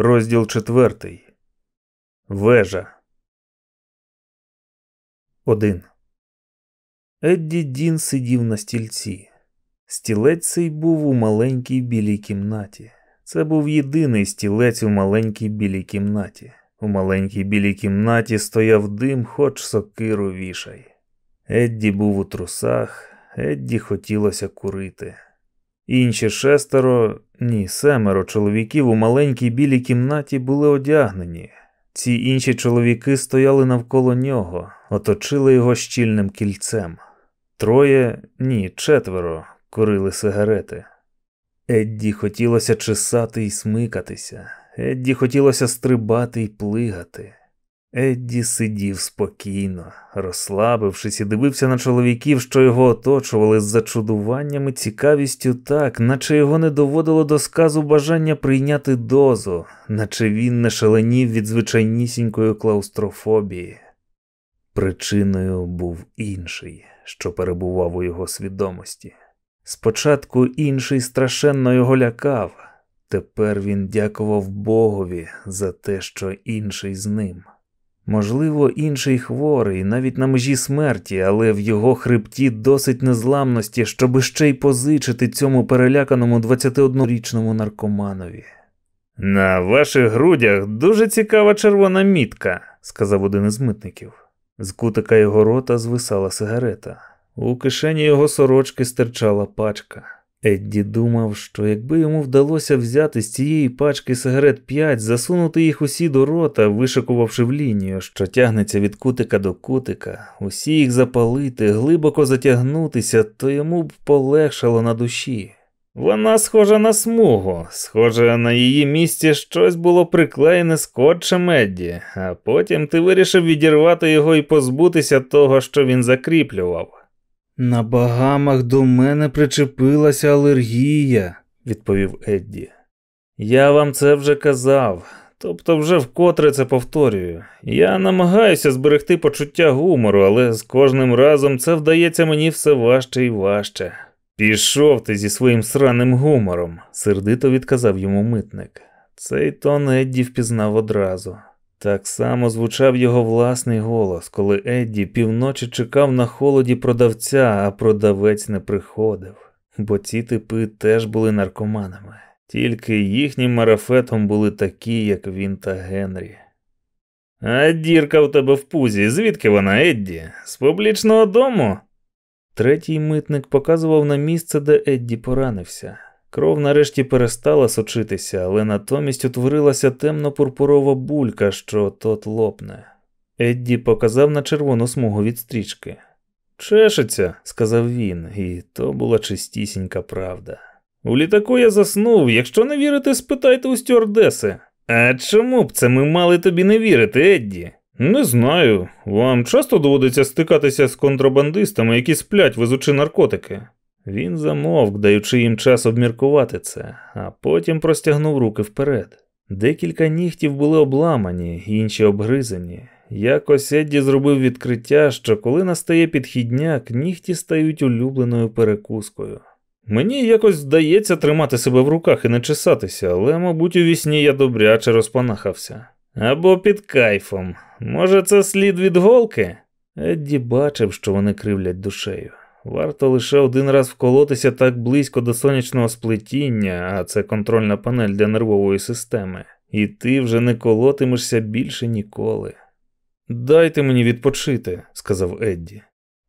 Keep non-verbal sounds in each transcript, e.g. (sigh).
Розділ четвертий. Вежа. Один. Едді Дін сидів на стільці. Стілець цей був у маленькій білій кімнаті. Це був єдиний стілець у маленькій білій кімнаті. У маленькій білій кімнаті стояв дим, хоч сокиру вішай. Едді був у трусах, Едді хотілося курити. Інші шестеро, ні, семеро чоловіків у маленькій білій кімнаті були одягнені. Ці інші чоловіки стояли навколо нього, оточили його щільним кільцем. Троє, ні, четверо курили сигарети. Едді хотілося чесати і смикатися, Едді хотілося стрибати і плигати. Едді сидів спокійно, розслабившись і дивився на чоловіків, що його оточували з зачудуванням і цікавістю так, наче його не доводило до сказу бажання прийняти дозу, наче він не шаленів від звичайнісінької клаустрофобії. Причиною був інший, що перебував у його свідомості. Спочатку інший страшенно його лякав, тепер він дякував Богові за те, що інший з ним. Можливо, інший хворий, навіть на межі смерті, але в його хребті досить незламності, щоб ще й позичити цьому переляканому 21-річному наркоманові. На ваших грудях дуже цікава червона мітка, сказав один із митників. З кутика його рота звисала сигарета. У кишені його сорочки стирчала пачка. Едді думав, що якби йому вдалося взяти з цієї пачки сигарет п'ять, засунути їх усі до рота, вишикувавши в лінію, що тягнеться від кутика до кутика, усі їх запалити, глибоко затягнутися, то йому б полегшало на душі. Вона схожа на смугу, схоже, на її місці щось було приклеєне скотчем Едді, а потім ти вирішив відірвати його і позбутися того, що він закріплював. На багамах до мене причепилася алергія, відповів Едді. Я вам це вже казав, тобто вже вкотре це повторюю. Я намагаюся зберегти почуття гумору, але з кожним разом це вдається мені все важче і важче. Пішов ти зі своїм сраним гумором, сердито відказав йому митник. Цей тон Едді впізнав одразу. Так само звучав його власний голос, коли Едді півночі чекав на холоді продавця, а продавець не приходив, бо ці типи теж були наркоманами, тільки їхнім марафетом були такі, як він та Генрі. А дірка у тебе в пузі, звідки вона, Едді? З публічного дому? Третій митник показував на місце, де Едді поранився. Кров нарешті перестала сочитися, але натомість утворилася темно-пурпурова булька, що тот лопне. Едді показав на червону смугу від стрічки. Чешеться, сказав він, і то була чистісінька правда. У літаку я заснув, якщо не вірите, спитайте у стюардеси. А чому б це ми мали тобі не вірити, Едді? Не знаю. Вам часто доводиться стикатися з контрабандистами, які сплять, везучи наркотики. Він замовк, даючи їм час обміркувати це, а потім простягнув руки вперед. Декілька нігтів були обламані, інші обгризані. Якось Едді зробив відкриття, що коли настає підхідняк, нігті стають улюбленою перекускою. Мені якось здається тримати себе в руках і не чесатися, але, мабуть, у вісні я добряче розпанахався. Або під кайфом. Може, це слід від голки? Едді бачив, що вони кривлять душею. Варто лише один раз вколотися так близько до сонячного сплетіння, а це контрольна панель для нервової системи, і ти вже не колотимешся більше ніколи. Дайте мені відпочити, сказав Едді.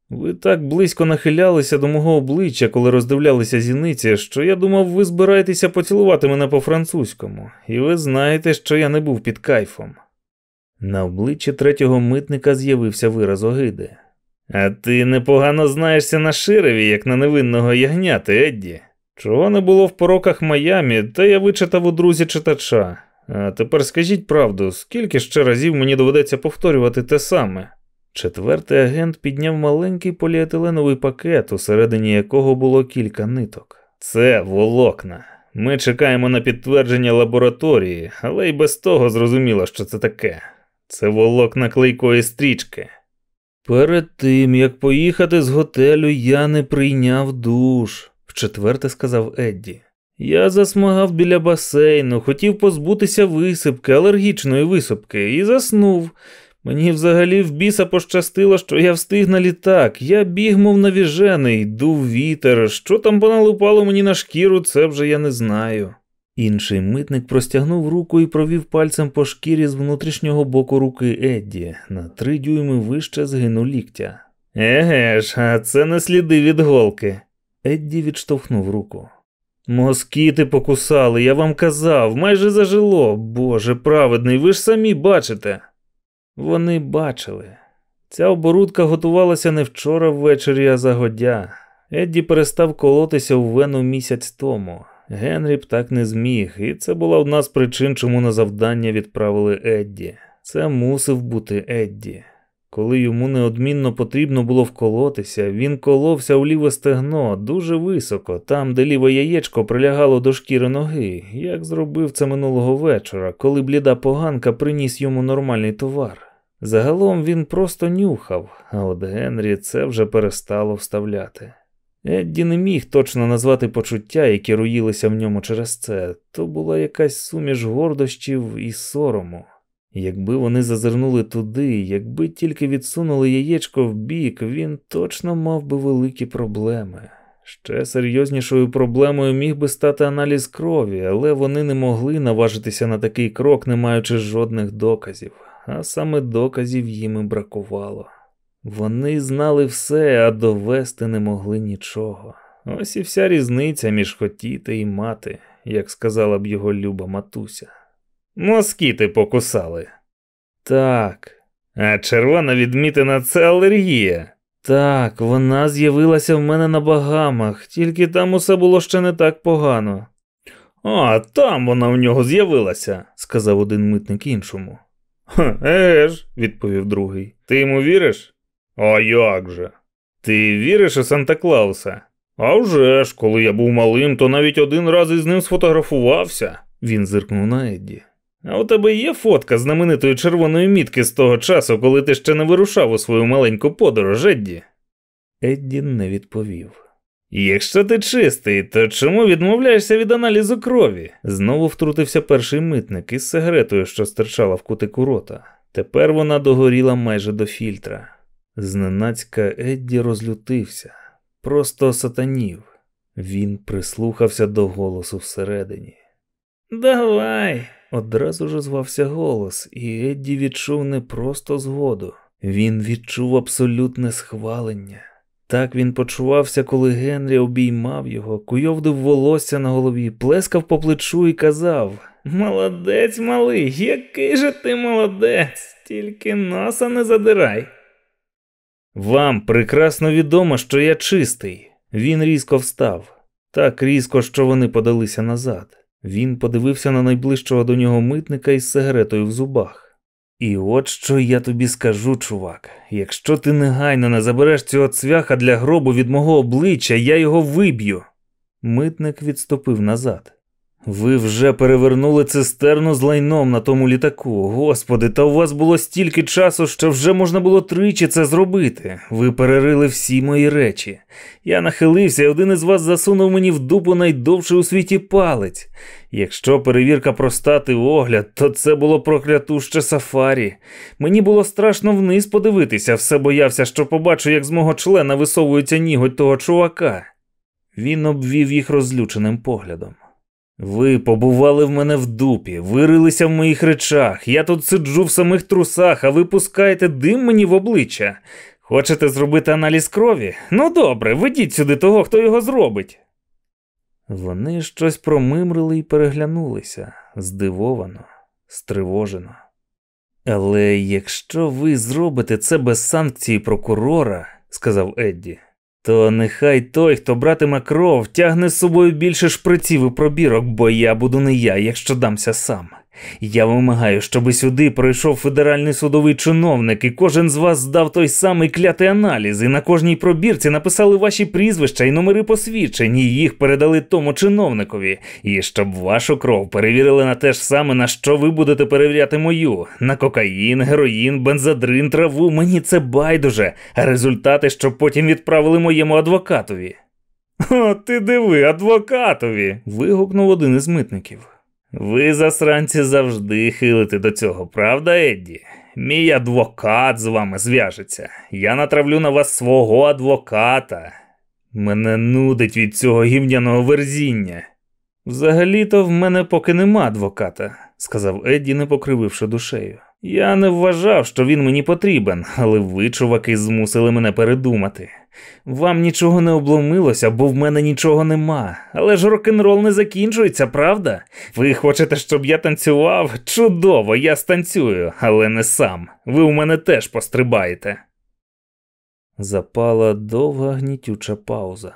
Ви так близько нахилялися до мого обличчя, коли роздивлялися зіниці, що я думав, ви збираєтеся поцілувати мене по-французькому, і ви знаєте, що я не був під кайфом. На обличчі третього митника з'явився вираз огиди. А ти непогано знаєшся на ширеві, як на невинного ягняти, Едді. Чого не було в пороках Майамі, та я вичитав у друзі читача. А тепер скажіть правду, скільки ще разів мені доведеться повторювати те саме? Четвертий агент підняв маленький поліетиленовий пакет, усередині якого було кілька ниток. Це волокна. Ми чекаємо на підтвердження лабораторії, але й без того зрозуміло, що це таке. Це волокна клейкої стрічки. Перед тим, як поїхати з готелю, я не прийняв душ, вчетверте сказав Едді. Я засмагав біля басейну, хотів позбутися висипки, алергічної висипки, і заснув. Мені взагалі в біса пощастило, що я встиг на літак. Я біг, мов навіжений, дув вітер. Що там поналупало мені на шкіру, це вже я не знаю. Інший митник простягнув руку і провів пальцем по шкірі з внутрішнього боку руки Едді, на три дюйми вище згину ліктя. Еге ж, а це не сліди від голки. Едді відштовхнув руку. Москіти покусали, я вам казав, майже зажило. Боже праведний, ви ж самі бачите. Вони бачили. Ця оборудка готувалася не вчора ввечері, а загодя. Едді перестав колотися у вену місяць тому. Генрі б так не зміг, і це була одна з причин, чому на завдання відправили Едді. Це мусив бути Едді. Коли йому неодмінно потрібно було вколотися, він коловся у ліве стегно дуже високо, там, де ліве яєчко прилягало до шкіри ноги, як зробив це минулого вечора, коли бліда поганка приніс йому нормальний товар. Загалом він просто нюхав, а от Генрі це вже перестало вставляти. Едді не міг точно назвати почуття, які руїлися в ньому через це, то була якась суміш гордощів і сорому. Якби вони зазирнули туди, якби тільки відсунули яєчко в бік, він точно мав би великі проблеми. Ще серйознішою проблемою міг би стати аналіз крові, але вони не могли наважитися на такий крок, не маючи жодних доказів, а саме доказів їм і бракувало. Вони знали все, а довести не могли нічого. Ось і вся різниця між хотіти і мати, як сказала б його люба матуся. Москіти покусали. Так. А червона відмітина це алергія. Так, вона з'явилася в мене на багамах, тільки там усе було ще не так погано. А, там вона в нього з'явилася, сказав один митник іншому. Еге ж, відповів другий. Ти йому віриш? А як же? Ти віриш у Санта Клауса? «А вже ж, коли я був малим, то навіть один раз із ним сфотографувався. Він зиркнув на Едді. А у тебе є фотка знаменитої червоної мітки з того часу, коли ти ще не вирушав у свою маленьку подорож, Едді? Едді не відповів. Якщо ти чистий, то чому відмовляєшся від аналізу крові? Знову втрутився перший митник із сигаретою, що стирчала в кутику рота. Тепер вона догоріла майже до фільтра. Зненацька Едді розлютився, просто сатанів. Він прислухався до голосу всередині. Давай. Одразу ж звався голос, і Едді відчув не просто згоду, він відчув абсолютне схвалення. Так він почувався, коли Генрі обіймав його, куйовдив волосся на голові, плескав по плечу і казав Молодець малий, який же ти молодець, тільки носа не задирай. Вам прекрасно відомо, що я чистий. Він різко встав, так різко, що вони подалися назад. Він подивився на найближчого до нього митника із сигаретою в зубах. І от що я тобі скажу, чувак. Якщо ти негайно не забереш цього цвяха для гробу від мого обличчя, я його виб'ю. Митник відступив назад. Ви вже перевернули цистерну з лайном на тому літаку. Господи, та у вас було стільки часу, що вже можна було тричі це зробити. Ви перерили всі мої речі. Я нахилився, і один із вас засунув мені в дупу найдовший у світі палець. Якщо перевірка простати огляд, то це було проклятуще сафарі. Мені було страшно вниз подивитися, все боявся, що побачу, як з мого члена висовується ніготь того чувака. Він обвів їх розлюченим поглядом. Ви побували в мене в дупі, вирилися в моїх речах. Я тут сиджу в самих трусах, а ви пускаєте дим мені в обличчя. Хочете зробити аналіз крові? Ну добре, ведіть сюди того, хто його зробить. Вони щось промимрили і переглянулися здивовано, стривожено. Але якщо ви зробите це без санкції прокурора, сказав Едді, то нехай той, хто братиме кров, тягне з собою більше шприців і пробірок, бо я буду не я, якщо дамся сам. Я вимагаю, щоби сюди пройшов федеральний судовий чиновник, і кожен з вас здав той самий клятий аналіз, і на кожній пробірці написали ваші прізвища і номери посвідчень, і їх передали тому чиновникові. І щоб вашу кров перевірили на те ж саме, на що ви будете перевіряти мою: на кокаїн, героїн, бензадрин, траву. Мені це байдуже, результати, щоб потім відправили моєму адвокатові. О, ти диви, адвокатові. вигукнув один із митників. Ви, засранці, завжди хилите до цього, правда, Едді? Мій адвокат з вами зв'яжеться. Я натравлю на вас свого адвоката. Мене нудить від цього гівняного верзіння. Взагалі-то в мене поки нема адвоката, сказав Едді, не покрививши душею. Я не вважав, що він мені потрібен, але ви, чуваки, змусили мене передумати. Вам нічого не обломилося, бо в мене нічого нема. Але ж рок-н-рол не закінчується, правда? Ви хочете, щоб я танцював? Чудово, я станцюю, але не сам. Ви у мене теж пострибаєте. Запала довга гнітюча пауза.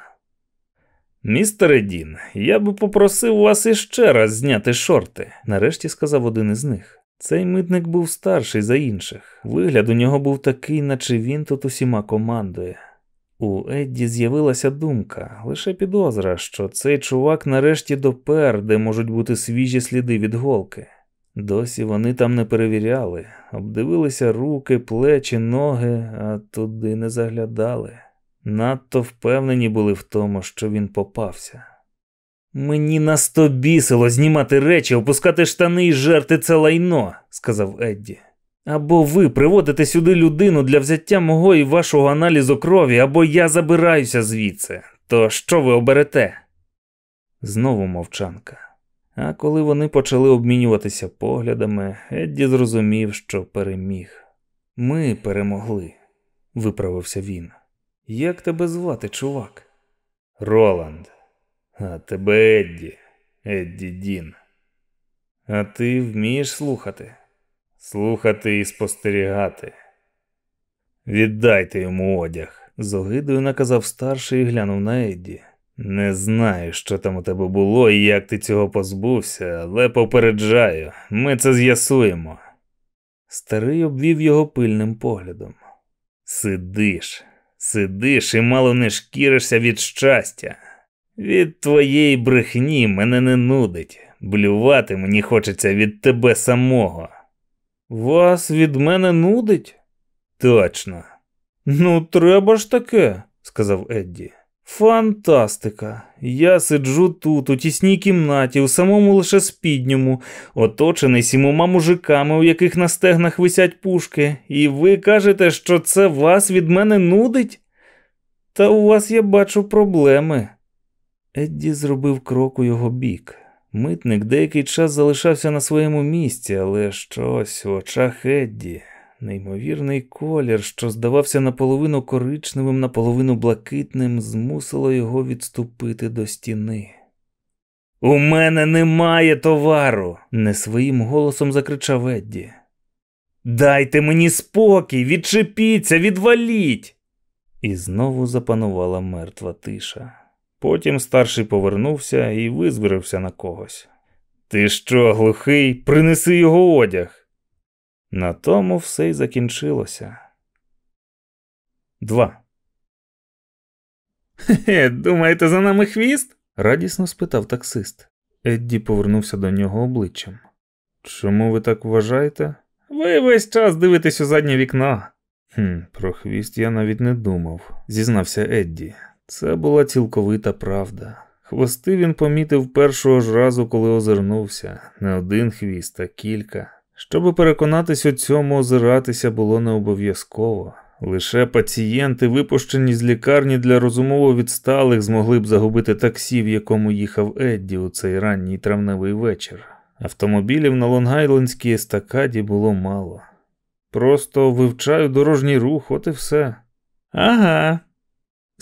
Містере Дін, я би попросив вас іще раз зняти шорти, нарешті сказав один із них. Цей митник був старший за інших. Вигляд у нього був такий, наче він тут усіма командує. У Едді з'явилася думка, лише підозра, що цей чувак нарешті допер, де можуть бути свіжі сліди від голки. Досі вони там не перевіряли, обдивилися руки, плечі, ноги, а туди не заглядали. Надто впевнені були в тому, що він попався. Мені настобісило знімати речі, опускати штани і жерти це лайно, сказав Едді. Або ви приводите сюди людину для взяття мого і вашого аналізу крові, або я забираюся звідси. То що ви оберете? Знову мовчанка. А коли вони почали обмінюватися поглядами, Едді зрозумів, що переміг. Ми перемогли, виправився він. Як тебе звати, чувак? Роланд. А тебе Едді, Едді Дін. А ти вмієш слухати? Слухати і спостерігати. Віддайте йому одяг, з огидою наказав старший і глянув на Едді. Не знаю, що там у тебе було і як ти цього позбувся, але попереджаю, ми це з'ясуємо. Старий обвів його пильним поглядом. Сидиш, сидиш і мало не шкіришся від щастя. Від твоєї брехні мене не нудить. Блювати мені хочеться від тебе самого. Вас від мене нудить? Точно. Ну, треба ж таке, сказав Едді. Фантастика! Я сиджу тут, у тісній кімнаті, у самому лише спідньому, оточений сімома мужиками, у яких на стегнах висять пушки, і ви кажете, що це вас від мене нудить? Та у вас я бачу проблеми. Едді зробив крок у його бік. Митник деякий час залишався на своєму місці, але щось в очах Едді, неймовірний колір, що здавався наполовину коричневим, наполовину блакитним, змусило його відступити до стіни. У мене немає товару, не своїм голосом закричав Едді. Дайте мені спокій, відчепіться, відваліть. І знову запанувала мертва тиша. Потім старший повернувся і визбирився на когось. Ти що, глухий? Принеси його одяг. На тому все й закінчилося. Два. Хе, думаєте, за нами хвіст? радісно спитав таксист. Едді повернувся до нього обличчям. Чому ви так вважаєте? Ви весь час дивитесь у заднє вікно. «Хм, Про хвіст я навіть не думав, зізнався Едді. Це була цілковита правда. Хвости він помітив першого ж разу, коли озирнувся, не один хвіст, а кілька. Щоби переконатись у цьому, озиратися було не обов'язково. Лише пацієнти, випущені з лікарні для розумово відсталих, змогли б загубити таксі, в якому їхав Едді у цей ранній травневий вечір. Автомобілів на Лонгайлендській естакаді було мало. Просто вивчаю дорожній рух, от і все. Ага,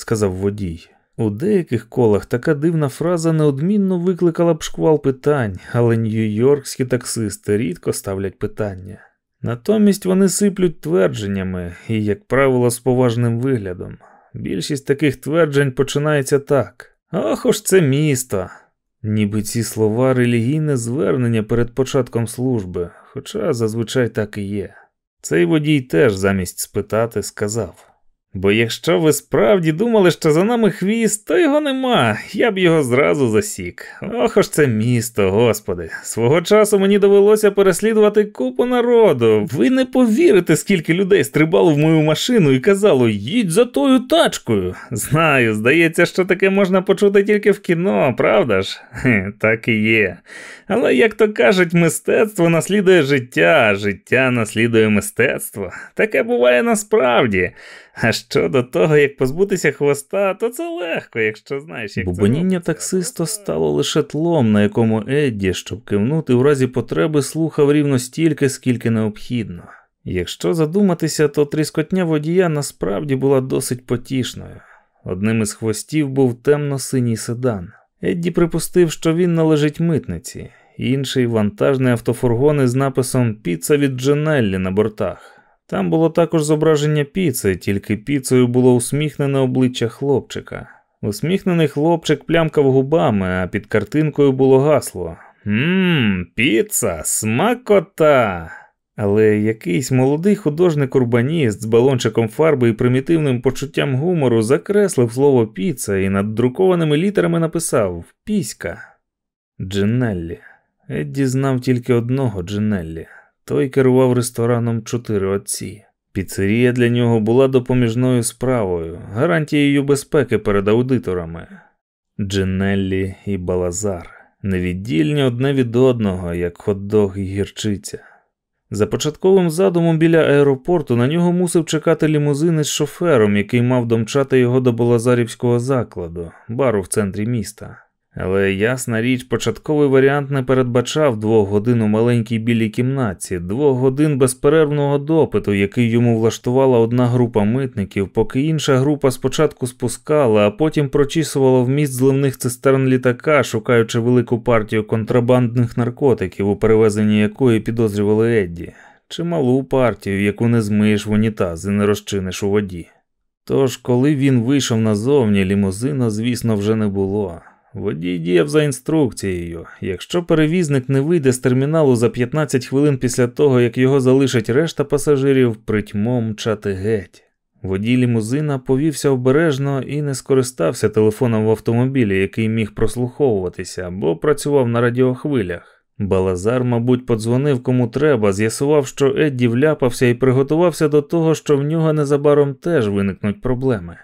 сказав водій. У деяких колах така дивна фраза неодмінно викликала б шквал питань, але нью-йоркські таксисти рідко ставлять питання. Натомість вони сиплють твердженнями і, як правило, з поважним виглядом. Більшість таких тверджень починається так: Ох уж це місто. Ніби ці слова релігійне звернення перед початком служби, хоча зазвичай так і є. Цей водій теж замість спитати сказав. Бо якщо ви справді думали, що за нами хвіст, то його нема, я б його зразу засік. Ох ж це місто, господи. Свого часу мені довелося переслідувати купу народу. Ви не повірите, скільки людей стрибало в мою машину і казало, їдь за тою тачкою. Знаю, здається, що таке можна почути тільки в кіно, правда ж? Так і є. Але, як то кажуть, мистецтво наслідує життя, а життя наслідує мистецтво. Таке буває насправді. А щодо того, як позбутися хвоста, то це легко, якщо знаєш, як Бубоніння це таксиста стало лише тлом, на якому Едді, щоб кивнути в разі потреби, слухав рівно стільки, скільки необхідно. Якщо задуматися, то тріскотня водія насправді була досить потішною. Одним із хвостів був темно-синій седан. Едді припустив, що він належить митниці, інший вантажний автофургон із написом Піца від Дженеллі на бортах. Там було також зображення піци, тільки піцею було усміхнене обличчя хлопчика. Усміхнений хлопчик плямкав губами, а під картинкою було гасло Ммм, піца, смакота. Але якийсь молодий художник-урбаніст з балончиком фарби і примітивним почуттям гумору закреслив слово піца і над друкованими літерами написав Піська. Джинеллі. Едді знав тільки одного Джинеллі. Той керував рестораном чотири отці. Піцерія для нього була допоміжною справою, гарантією безпеки перед аудиторами. Джинеллі і Балазар невіддільні одне від одного, як хот-дог і гірчиця. За початковим задумом біля аеропорту на нього мусив чекати лімузин із шофером, який мав домчати його до Балазарівського закладу, бару в центрі міста. Але ясна річ, початковий варіант не передбачав двох годин у маленькій білій кімнаті, двох годин безперервного допиту, який йому влаштувала одна група митників, поки інша група спочатку спускала, а потім прочісувала вміст зливних цистерн літака, шукаючи велику партію контрабандних наркотиків, у перевезенні якої підозрювали Едді, чи малу партію, яку не змиєш в унітаз і не розчиниш у воді. Тож, коли він вийшов назовні, лімузина, звісно, вже не було. Водій діяв за інструкцією. Якщо перевізник не вийде з терміналу за 15 хвилин після того, як його залишить решта пасажирів, притьмом мчати геть. Водій лімузина повівся обережно і не скористався телефоном в автомобілі, який міг прослуховуватися, бо працював на радіохвилях. Балазар, мабуть, подзвонив кому треба, з'ясував, що Едді вляпався і приготувався до того, що в нього незабаром теж виникнуть проблеми.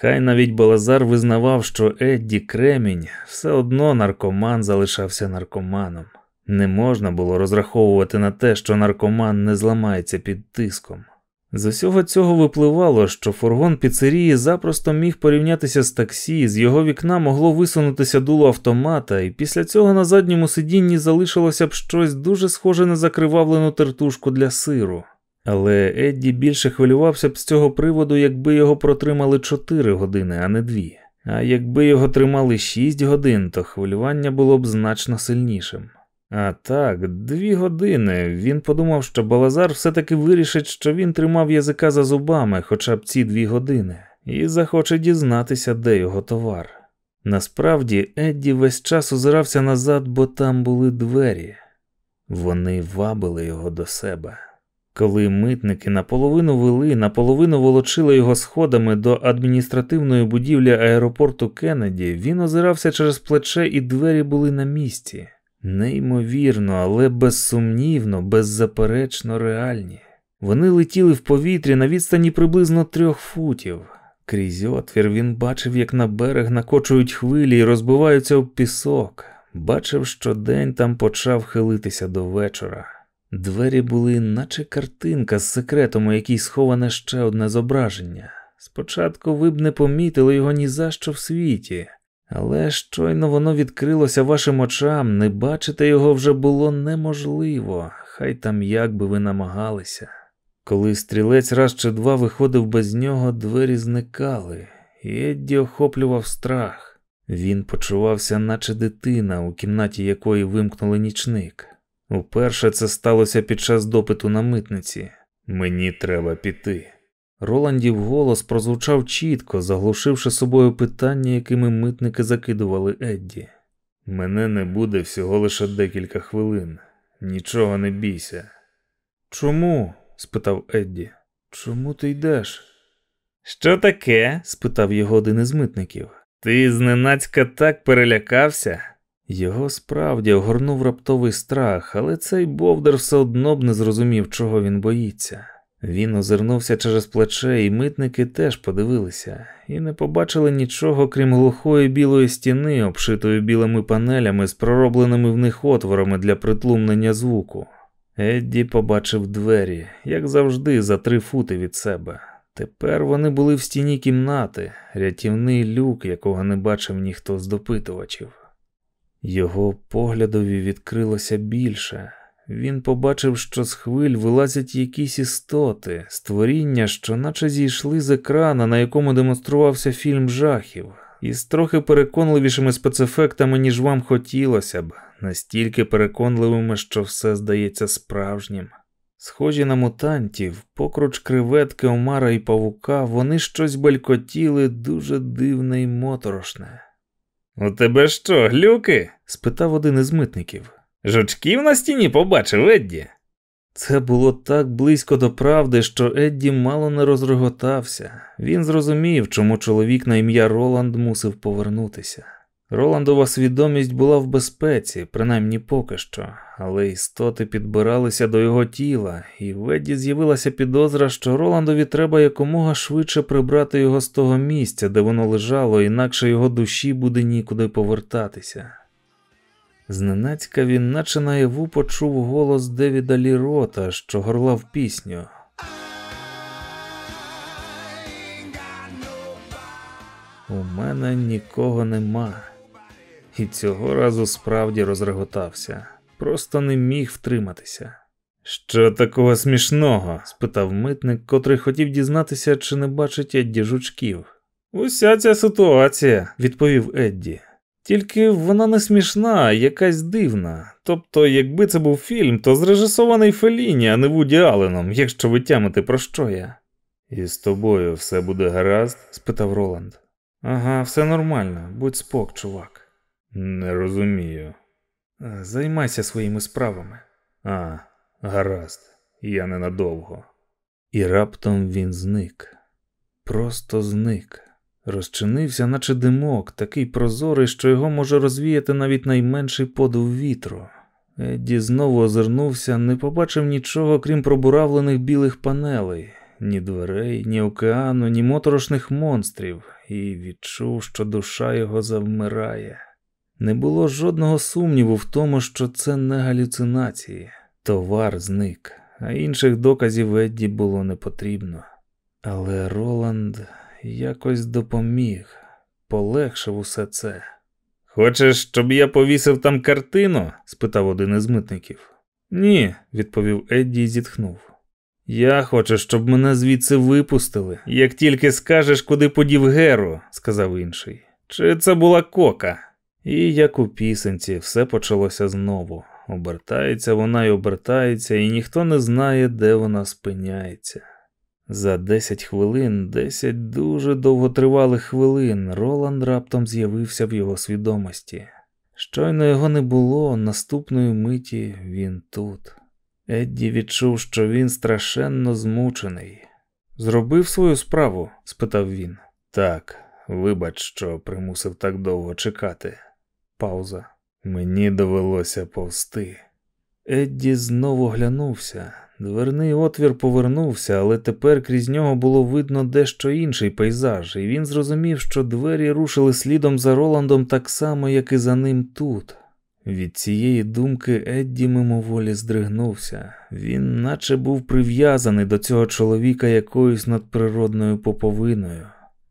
Хай навіть Балазар визнавав, що Едді Кремінь все одно наркоман залишався наркоманом. Не можна було розраховувати на те, що наркоман не зламається під тиском. З усього цього випливало, що фургон піцерії запросто міг порівнятися з таксі, з його вікна могло висунутися дуло автомата, і після цього на задньому сидінні залишилося б щось дуже схоже на закривавлену тертушку для сиру. Але Едді більше хвилювався б з цього приводу, якби його протримали 4 години, а не 2. А якби його тримали 6 годин, то хвилювання було б значно сильнішим. А так, дві години. Він подумав, що Балазар все-таки вирішить, що він тримав язика за зубами хоча б ці дві години, і захоче дізнатися, де його товар. Насправді, Едді весь час озирався назад, бо там були двері. Вони вабили його до себе. Коли митники наполовину вели, наполовину волочили його сходами до адміністративної будівлі аеропорту Кеннеді, він озирався через плече, і двері були на місці. Неймовірно, але безсумнівно, беззаперечно реальні. Вони летіли в повітрі на відстані приблизно трьох футів. Крізь отвір він бачив, як на берег накочують хвилі і розбиваються об пісок. Бачив, що день там почав хилитися до вечора. Двері були, наче картинка з секретом, у якій сховане ще одне зображення. Спочатку ви б не помітили його ні за що в світі, але щойно воно відкрилося вашим очам, не бачити його вже було неможливо, хай там як би ви намагалися. Коли стрілець раз чи два виходив без нього, двері зникали, і Едді охоплював страх. Він почувався, наче дитина, у кімнаті якої вимкнули нічник. Уперше це сталося під час допиту на митниці. Мені треба піти. Роландів голос прозвучав чітко, заглушивши собою питання, якими митники закидували Едді. Мене не буде всього лише декілька хвилин. Нічого не бійся. Чому? спитав Едді. Чому ти йдеш? Що таке? спитав його один із митників. Ти зненацька так перелякався? Його справді огорнув раптовий страх, але цей Бовдер все одно б не зрозумів, чого він боїться. Він озирнувся через плече, і митники теж подивилися, і не побачили нічого, крім глухої білої стіни, обшитої білими панелями з проробленими в них отворами для притлумнення звуку. Едді побачив двері, як завжди, за три фути від себе. Тепер вони були в стіні кімнати, рятівний люк, якого не бачив ніхто з допитувачів. Його поглядові відкрилося більше. Він побачив, що з хвиль вилазять якісь істоти, створіння, що наче зійшли з екрана, на якому демонструвався фільм жахів, із трохи переконливішими спецефектами, ніж вам хотілося б, настільки переконливими, що все здається справжнім. Схожі на мутантів, покруч креветки, омара і павука, вони щось белькотіли дуже дивне й моторошне. У тебе що, глюки? спитав один із митників. Жучків на стіні побачив Едді. Це було так близько до правди, що Едді мало не розреготався. Він зрозумів, чому чоловік на ім'я Роланд мусив повернутися. Роландова свідомість була в безпеці, принаймні поки що, але істоти підбиралися до його тіла, і в Едді з'явилася підозра, що Роландові треба якомога швидше прибрати його з того місця, де воно лежало, інакше його душі буде нікуди повертатися. Зненацька він, наче наяву, почув голос Девіда Лірота, що горлав пісню. У мене нікого нема. І цього разу справді розреготався, просто не міг втриматися. Що такого смішного? спитав митник, котрий хотів дізнатися, чи не бачить Едді жучків. Уся ця ситуація, відповів Едді. Тільки вона не смішна, якась дивна. Тобто, якби це був фільм, то зрежисований Феліні, а не Вуді Алленом, якщо ви тямите, про що я. І з тобою все буде гаразд? спитав Роланд. Ага, все нормально, будь спок, чувак. Не розумію. Займайся своїми справами. А, гаразд, я ненадовго. І раптом він зник. Просто зник. Розчинився, наче димок, такий прозорий, що його може розвіяти навіть найменший подув вітру. Едді знову озирнувся, не побачив нічого, крім пробуравлених білих панелей, ні дверей, ні океану, ні моторошних монстрів, і відчув, що душа його завмирає. Не було жодного сумніву в тому, що це не галюцинації. Товар зник, а інших доказів Едді було не потрібно. Але Роланд якось допоміг, полегшив усе це. Хочеш, щоб я повісив там картину? спитав один із митників. Ні, відповів Едді і зітхнув. Я хочу, щоб мене звідси випустили, як тільки скажеш, куди подів Геру, сказав інший. Чи це була кока? І як у пісенці, все почалося знову. Обертається вона й обертається, і ніхто не знає, де вона спиняється. За десять хвилин, десять дуже довготривалих хвилин, Роланд раптом з'явився в його свідомості. Щойно його не було, наступної миті він тут. Едді відчув, що він страшенно змучений. Зробив свою справу? спитав він. Так, вибач, що примусив так довго чекати. Пауза. Мені довелося повсти. Едді знову глянувся. Дверний отвір повернувся, але тепер крізь нього було видно дещо інший пейзаж, і він зрозумів, що двері рушили слідом за Роландом так само, як і за ним тут. Від цієї думки Едді мимоволі здригнувся. Він наче був прив'язаний до цього чоловіка якоюсь надприродною поповиною.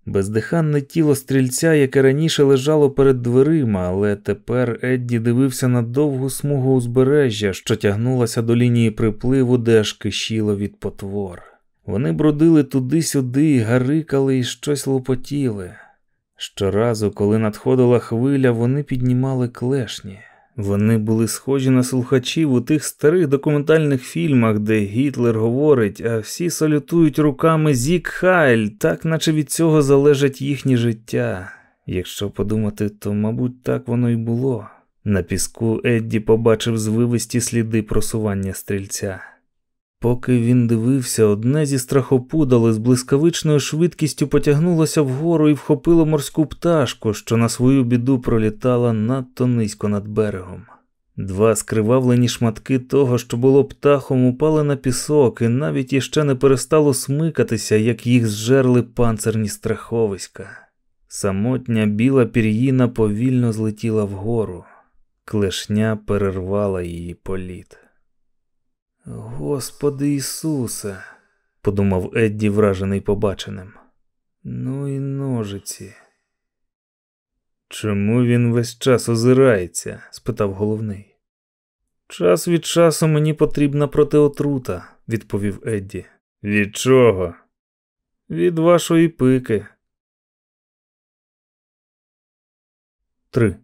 Бездиханне тіло стрільця, яке раніше лежало перед дверима, але тепер Едді дивився на довгу смугу узбережжя, що тягнулася до лінії припливу, де аж кишіло від потвор. Вони бродили туди-сюди, гарикали і щось лопотіли. Щоразу, коли надходила хвиля, вони піднімали клешні. Вони були схожі на слухачів у тих старих документальних фільмах, де Гітлер говорить, а всі салютують руками Зік Хайль, так наче від цього залежить їхнє життя. Якщо подумати, то, мабуть, так воно й було. На піску Едді побачив звивисті сліди просування стрільця. Поки він дивився, одне зі страхопудали з блискавичною швидкістю потягнулося вгору і вхопило морську пташку, що на свою біду пролітала надто низько над берегом. Два скривавлені шматки того, що було птахом, упали на пісок, і навіть іще не перестало смикатися, як їх зжерли панцирні страховиська. Самотня біла пір'їна повільно злетіла вгору, клешня перервала її політ. Господи Ісусе, подумав Едді, вражений побаченим. Ну і ножиці. Чому він весь час озирається? спитав головний. Час від часу мені потрібна протиотрута, відповів Едді. Від чого? Від вашої пики. Три.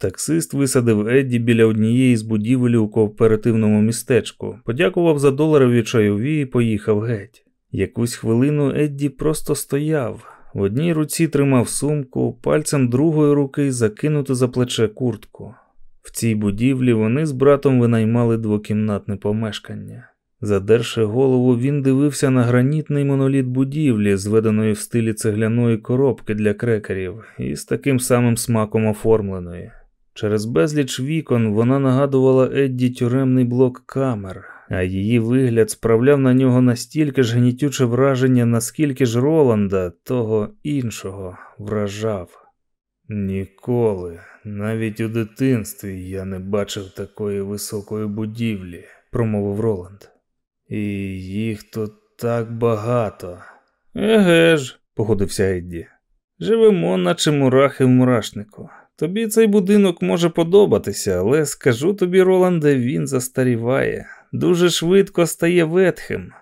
Таксист висадив Едді біля однієї з будівель у кооперативному містечку, подякував за доларові чайові і поїхав геть. Якусь хвилину Едді просто стояв. В одній руці тримав сумку, пальцем другої руки закинуту за плече куртку. В цій будівлі вони з братом винаймали двокімнатне помешкання. Задерши голову, він дивився на гранітний моноліт будівлі, зведеної в стилі цегляної коробки для крекерів, і з таким самим смаком оформленої. Через безліч вікон вона нагадувала Едді тюремний блок камер, а її вигляд справляв на нього настільки ж гнітюче враження, наскільки ж Роланда, того іншого, вражав. Ніколи, навіть у дитинстві, я не бачив такої високої будівлі, промовив Роланд. І їх тут так багато. Еге ж, погодився Едді. Живемо, наче мурахи в мурашнику. Тобі цей будинок може подобатися, але скажу тобі, Роланде, він застаріває, дуже швидко стає ветхим.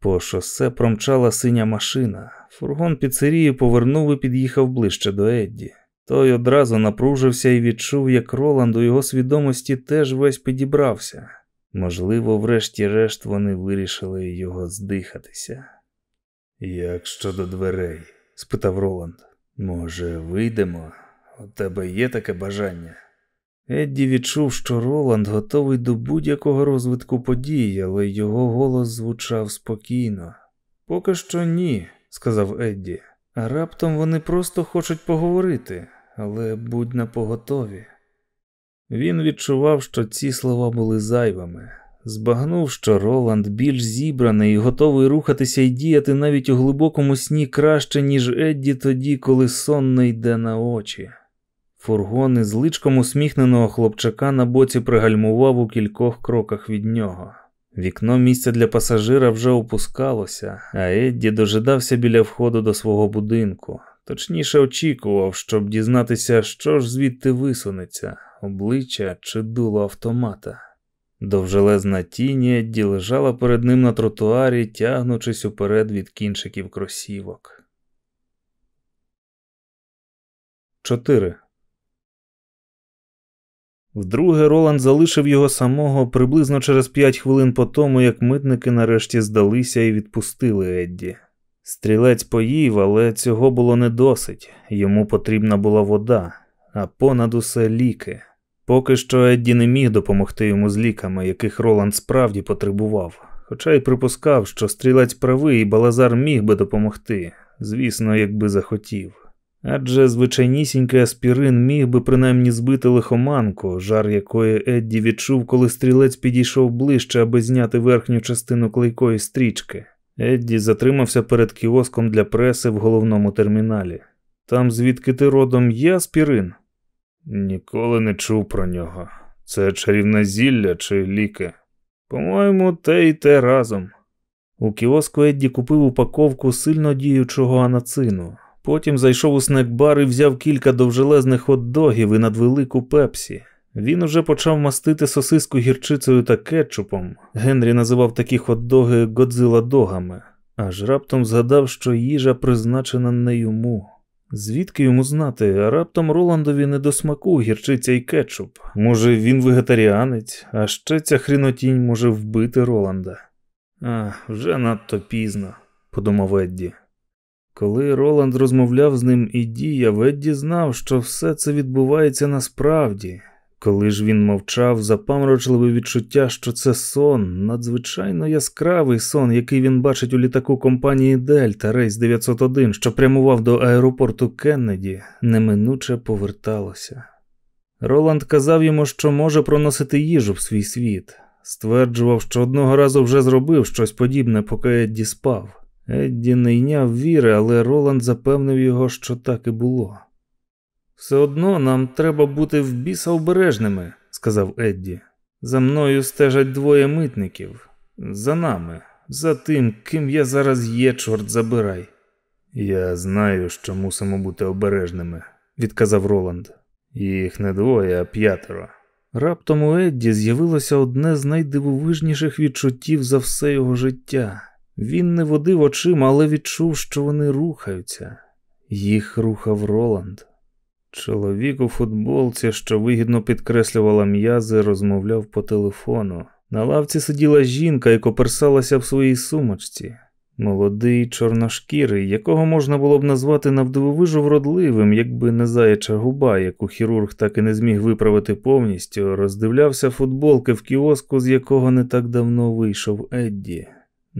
По шосе промчала синя машина. Фургон піцерії повернув і під'їхав ближче до Едді. Той одразу напружився і відчув, як Роланд у його свідомості теж весь підібрався. Можливо, врешті-решт вони вирішили його здихатися. Як щодо дверей? спитав Роланд. Може, вийдемо? У тебе є таке бажання? Едді відчув, що Роланд готовий до будь-якого розвитку подій, але його голос звучав спокійно. Поки що ні, сказав Едді. А раптом вони просто хочуть поговорити, але будь на поготові. Він відчував, що ці слова були зайвими. Збагнув, що Роланд більш зібраний і готовий рухатися і діяти навіть у глибокому сні краще, ніж Едді тоді, коли сон не йде на очі. Фургон із личком усміхненого хлопчака на боці пригальмував у кількох кроках від нього. Вікно місця для пасажира вже опускалося, а Едді дожидався біля входу до свого будинку. Точніше очікував, щоб дізнатися, що ж звідти висунеться, обличчя чи дуло автомата. Довжелезна тінь Едді лежала перед ним на тротуарі, тягнучись уперед від кінчиків кросівок. 4. Вдруге Роланд залишив його самого приблизно через п'ять хвилин по тому, як митники нарешті здалися і відпустили Едді. Стрілець поїв, але цього було не досить. Йому потрібна була вода, а понад усе ліки. Поки що Едді не міг допомогти йому з ліками, яких Роланд справді потребував, хоча й припускав, що стрілець правий і Балазар міг би допомогти, звісно, якби захотів. Адже звичайнісінький аспірин міг би принаймні збити лихоманку, жар якої Едді відчув, коли стрілець підійшов ближче, аби зняти верхню частину клейкої стрічки. Едді затримався перед кіоском для преси в головному терміналі. Там, звідки ти родом, є аспірин? Ніколи не чув про нього. Це чарівне зілля чи ліки? По-моєму, те і те разом. У кіоску Едді купив упаковку сильно діючого анацину. Потім зайшов у снекбар і взяв кілька довжелезних хот-догів і надвелику пепсі. Він уже почав мастити сосиску гірчицею та кетчупом. Генрі називав такі хот-доги Годзила-догами, аж раптом згадав, що їжа призначена не йому. Звідки йому знати, а раптом Роландові не до смаку гірчиця і кетчуп. Може, він вегетаріанець, а ще ця хрінотінь може вбити Роланда. А, вже надто пізно, подумав Едді. Коли Роланд розмовляв з ним і діяв, Едді знав, що все це відбувається насправді. Коли ж він мовчав, запаморочливе відчуття, що це сон, надзвичайно яскравий сон, який він бачить у літаку компанії Дельта Рейс 901, що прямував до аеропорту Кеннеді, неминуче поверталося. Роланд казав йому, що може проносити їжу в свій світ, стверджував, що одного разу вже зробив щось подібне, поки Едді спав. Едді не йняв віри, але Роланд запевнив його, що так і було. Все одно нам треба бути в біса обережними, сказав Едді. За мною стежать двоє митників. За нами, за тим, ким я зараз є, чорт забирай. Я знаю, що мусимо бути обережними, відказав Роланд. Їх не двоє, а п'ятеро. Раптом у Едді з'явилося одне з найдивовижніших відчуттів за все його життя. Він не водив очима, але відчув, що вони рухаються. Їх рухав Роланд. Чоловік у футболці, що вигідно підкреслювала м'язи, розмовляв по телефону. На лавці сиділа жінка і коперсалася в своїй сумочці. Молодий чорношкірий, якого можна було б назвати навдивовижу вродливим, якби не заяча губа, яку хірург так і не зміг виправити повністю, роздивлявся футболки в кіоску, з якого не так давно вийшов Едді.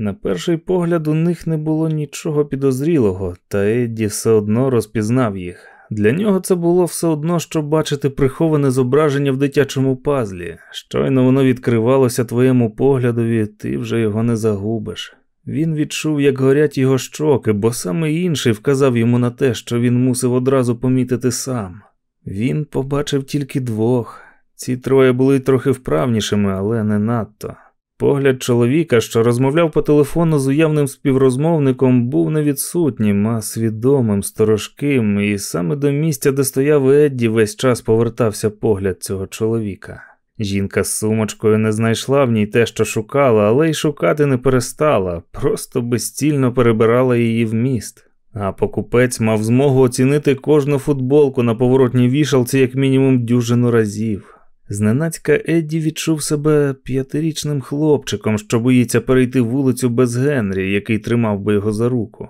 На перший погляд у них не було нічого підозрілого, та Едді все одно розпізнав їх. Для нього це було все одно, що бачити приховане зображення в дитячому пазлі. Щойно воно відкривалося твоєму поглядові, ти вже його не загубиш. Він відчув, як горять його щоки, бо саме інший вказав йому на те, що він мусив одразу помітити сам. Він побачив тільки двох. Ці троє були трохи вправнішими, але не надто. Погляд чоловіка, що розмовляв по телефону з уявним співрозмовником, був не відсутнім, а свідомим, сторожким, і саме до місця, де стояв Едді, весь час повертався погляд цього чоловіка. Жінка з сумочкою не знайшла в ній те, що шукала, але й шукати не перестала, просто безцільно перебирала її в міст. А покупець мав змогу оцінити кожну футболку на поворотній вішалці як мінімум дюжину разів. Зненацька Едді відчув себе п'ятирічним хлопчиком, що боїться перейти вулицю без Генрі, який тримав би його за руку.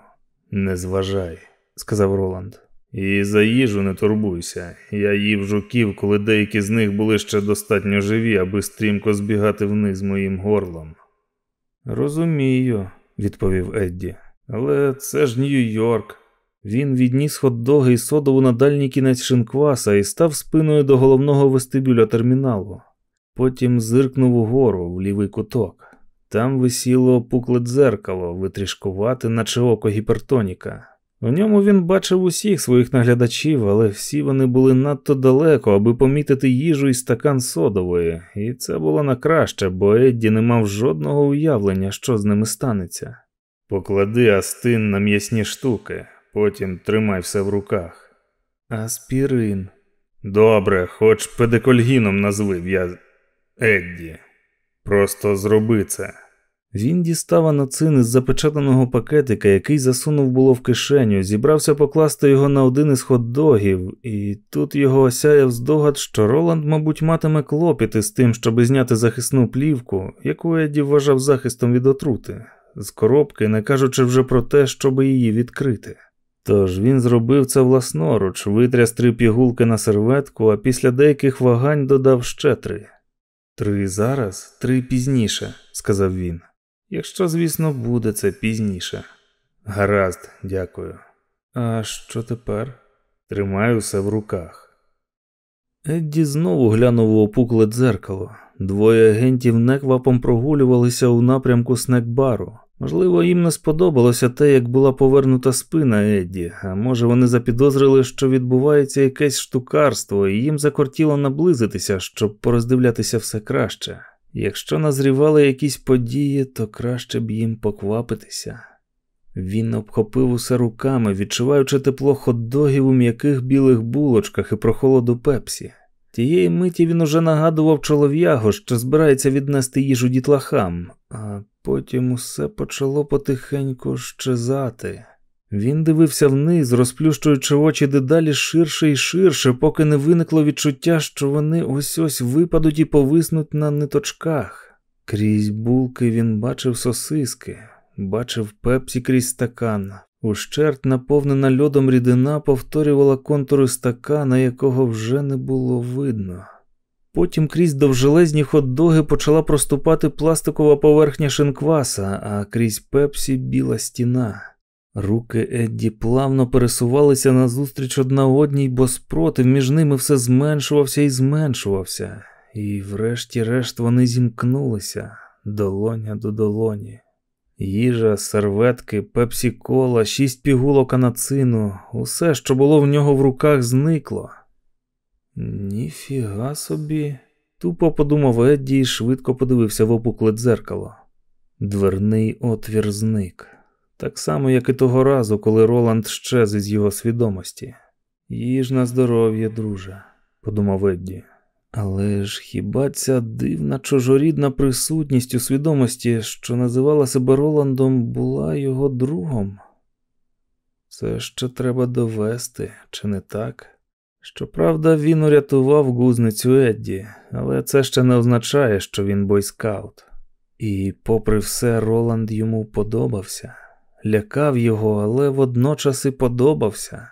Не зважай, сказав Роланд. І за їжу не турбуйся. Я їв жуків, коли деякі з них були ще достатньо живі, аби стрімко збігати вниз моїм горлом. Розумію, відповів Едді. Але це ж Нью-Йорк. Він відніс хот-доги і содову на дальній кінець шинкваса і став спиною до головного вестибюля терміналу. Потім зиркнув угору в лівий куток. Там висіло опукле дзеркало, витрішкувати, наче око гіпертоніка. У ньому він бачив усіх своїх наглядачів, але всі вони були надто далеко, аби помітити їжу і стакан содової, і це було на краще, бо Едді не мав жодного уявлення, що з ними станеться. Поклади астин на м'ясні штуки, потім тримай все в руках. Аспірин. Добре, хоч педикольгіном назвив я Едді. Просто зроби це. Він дістав анацин із запечатаного пакетика, який засунув було в кишеню, зібрався покласти його на один із хот-догів, і тут його осяяв здогад, що Роланд, мабуть, матиме клопіти з тим, щоб зняти захисну плівку, яку Еді вважав захистом від отрути, з коробки, не кажучи вже про те, щоб її відкрити. Тож він зробив це власноруч, витряс три пігулки на серветку, а після деяких вагань додав ще три. Три зараз, три пізніше, сказав він. Якщо, звісно, буде це пізніше. Гаразд, дякую. А що тепер? Тримаю все в руках. Едді знову глянув у опукле дзеркало. Двоє агентів неквапом прогулювалися у напрямку снекбару. Можливо, їм не сподобалося те, як була повернута спина Едді, а може вони запідозрили, що відбувається якесь штукарство, і їм закортіло наблизитися, щоб пороздивлятися все краще. Якщо назрівали якісь події, то краще б їм поквапитися. Він обхопив усе руками, відчуваючи тепло хот-догів у м'яких білих булочках і прохолоду пепсі. Тієї миті він уже нагадував чолов'ягу, що збирається віднести їжу дітлахам, а потім усе почало потихеньку щезати. Він дивився вниз, розплющуючи очі дедалі ширше і ширше, поки не виникло відчуття, що вони ось ось випадуть і повиснуть на ниточках. Крізь булки він бачив сосиски, бачив пепсі крізь стакан. Ущерть наповнена льодом рідина повторювала контури стакана, якого вже не було видно. Потім крізь довжелезні хот-доги почала проступати пластикова поверхня шинкваса, а крізь пепсі біла стіна. Руки Едді плавно пересувалися назустріч одна одній, бо спротив між ними все зменшувався і зменшувався, і врешті-решт вони зімкнулися долоня до долоні. Їжа, серветки, пепсі кола, шість пігулок анацину, усе, що було в нього в руках, зникло. Ніфіга собі, тупо подумав Едді і швидко подивився в опукле дзеркало. Дверний отвір зник, так само, як і того разу, коли Роланд щез із його свідомості. Їж на здоров'я, друже, подумав Едді. Але ж хіба ця дивна чужорідна присутність у свідомості, що називала себе Роландом, була його другом? Це ще треба довести, чи не так? Щоправда, він урятував гузницю Едді, але це ще не означає, що він бойскаут. І, попри все, Роланд йому подобався, лякав його, але водночас і подобався.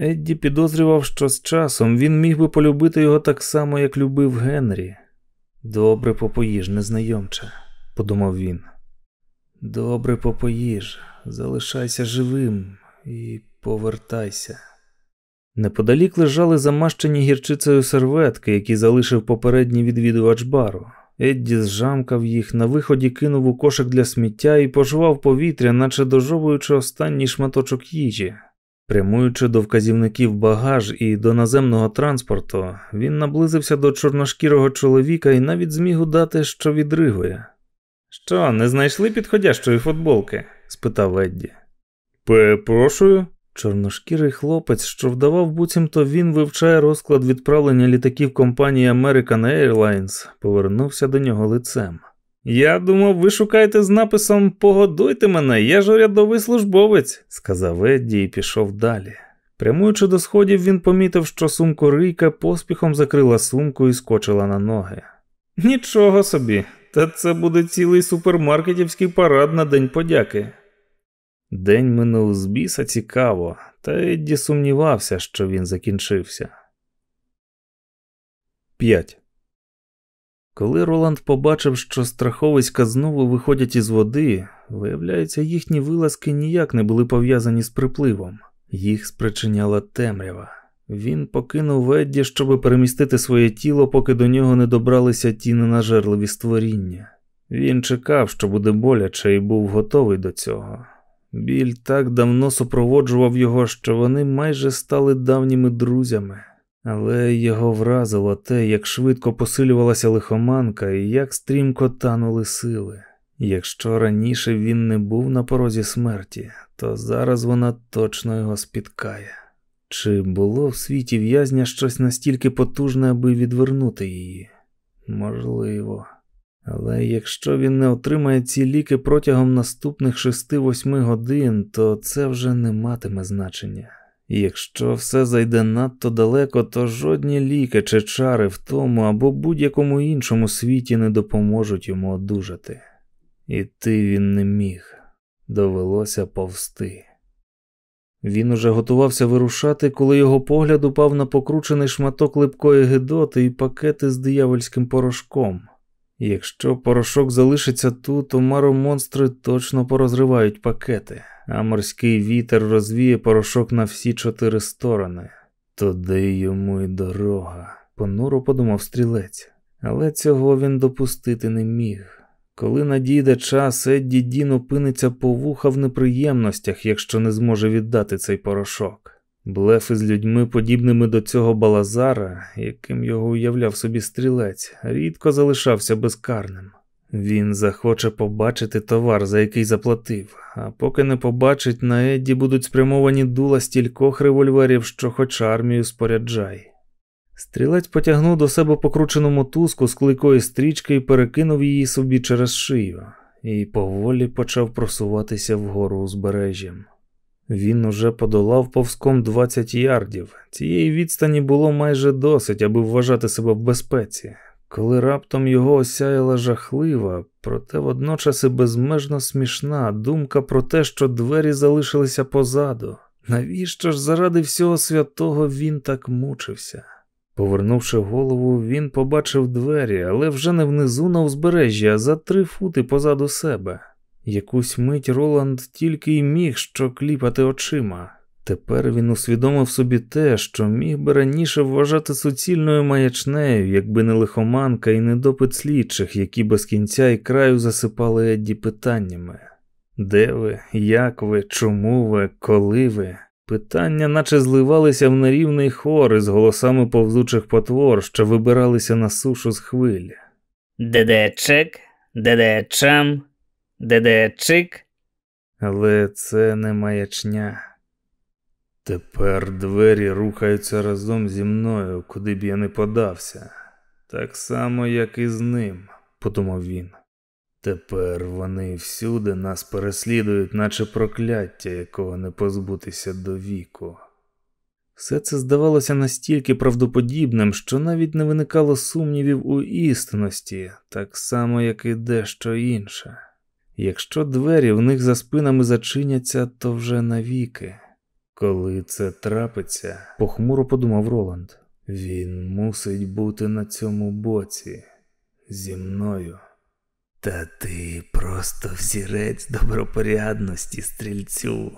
Едді підозрював, що з часом він міг би полюбити його так само, як любив Генрі. Добре попоїж, незнайомче, подумав він. Добре попоїж, залишайся живим і повертайся. Неподалік лежали замащені гірчицею серветки, які залишив попередній відвідувач бару. Едді зжамкав їх, на виході кинув у кошик для сміття і пожував повітря, наче дожовуючи останній шматочок їжі. Прямуючи до вказівників багаж і до наземного транспорту, він наблизився до чорношкірого чоловіка і навіть зміг удати, що відригує. Що, не знайшли підходящої футболки? спитав Едді. Перепрошую. Чорношкірий хлопець, що вдавав, буцімто він вивчає розклад відправлення літаків компанії American Airlines, повернувся до нього лицем. Я думав, ви шукаєте з написом Погодуйте мене, я ж урядовий службовець, сказав Едді і пішов далі. Прямуючи до сходів, він помітив, що сумку Рийка поспіхом закрила сумку і скочила на ноги. Нічого собі, та це буде цілий супермаркетівський парад на День подяки. День минув з біса цікаво, та Едді сумнівався, що він закінчився. 5. Коли Роланд побачив, що страховиська знову виходять із води, виявляється, їхні вилазки ніяк не були пов'язані з припливом, їх спричиняла темрява. Він покинув Ведді, щоб перемістити своє тіло, поки до нього не добралися ті ненажерливі створіння. Він чекав, що буде боляче, і був готовий до цього. Біль так давно супроводжував його, що вони майже стали давніми друзями. Але його вразило те, як швидко посилювалася лихоманка і як стрімко танули сили. Якщо раніше він не був на порозі смерті, то зараз вона точно його спіткає. Чи було в світі в'язня щось настільки потужне, аби відвернути її? Можливо. Але якщо він не отримає ці ліки протягом наступних 6-8 годин, то це вже не матиме значення. Якщо все зайде надто далеко, то жодні ліки чи чари в тому або будь-якому іншому світі не допоможуть йому одужати. Іти він не міг, довелося повсти. Він уже готувався вирушати, коли його погляд упав на покручений шматок липкої гидоти і пакети з диявольським порошком. Якщо порошок залишиться тут, то маромонстри точно порозривають пакети а морський вітер розвіє порошок на всі чотири сторони. Туди йому й дорога, понуро подумав стрілець, але цього він допустити не міг. Коли надійде час, Едді Дін опиниться по вуха в неприємностях, якщо не зможе віддати цей порошок. Блефи з людьми, подібними до цього балазара, яким його уявляв собі стрілець, рідко залишався безкарним. Він захоче побачити товар, за який заплатив, а поки не побачить, на Едді будуть спрямовані дула стількох револьверів, що хоч армію споряджай. Стрілець потягнув до себе покручену мотузку з кликої стрічки і перекинув її собі через шию, і поволі почав просуватися вгору узбережжям. Він уже подолав повзком 20 ярдів. Цієї відстані було майже досить, аби вважати себе в безпеці коли раптом його осяяла жахлива, проте водночас і безмежно смішна думка про те, що двері залишилися позаду. Навіщо ж заради всього святого він так мучився? Повернувши голову, він побачив двері, але вже не внизу на узбережжі, а за три фути позаду себе. Якусь мить Роланд тільки й міг що кліпати очима. Тепер він усвідомив собі те, що міг би раніше вважати суцільною маячнею, якби не лихоманка і не допит слідчих, які без кінця і краю засипали Едді питаннями. Де ви, як ви, чому ви, коли ви? Питання, наче зливалися в нерівний хор із голосами повзучих потвор, що вибиралися на сушу з хвилі. Деде чек, деде. Але це не маячня. Тепер двері рухаються разом зі мною, куди б я не подався, так само, як і з ним, подумав він. Тепер вони всюди нас переслідують, наче прокляття, якого не позбутися до віку. Все це здавалося настільки правдоподібним, що навіть не виникало сумнівів у істинності, так само, як і дещо інше. Якщо двері в них за спинами зачиняться, то вже навіки. Коли це трапиться, похмуро подумав Роланд, він мусить бути на цьому боці зі мною. Та ти просто взірець добропорядності, стрільцю.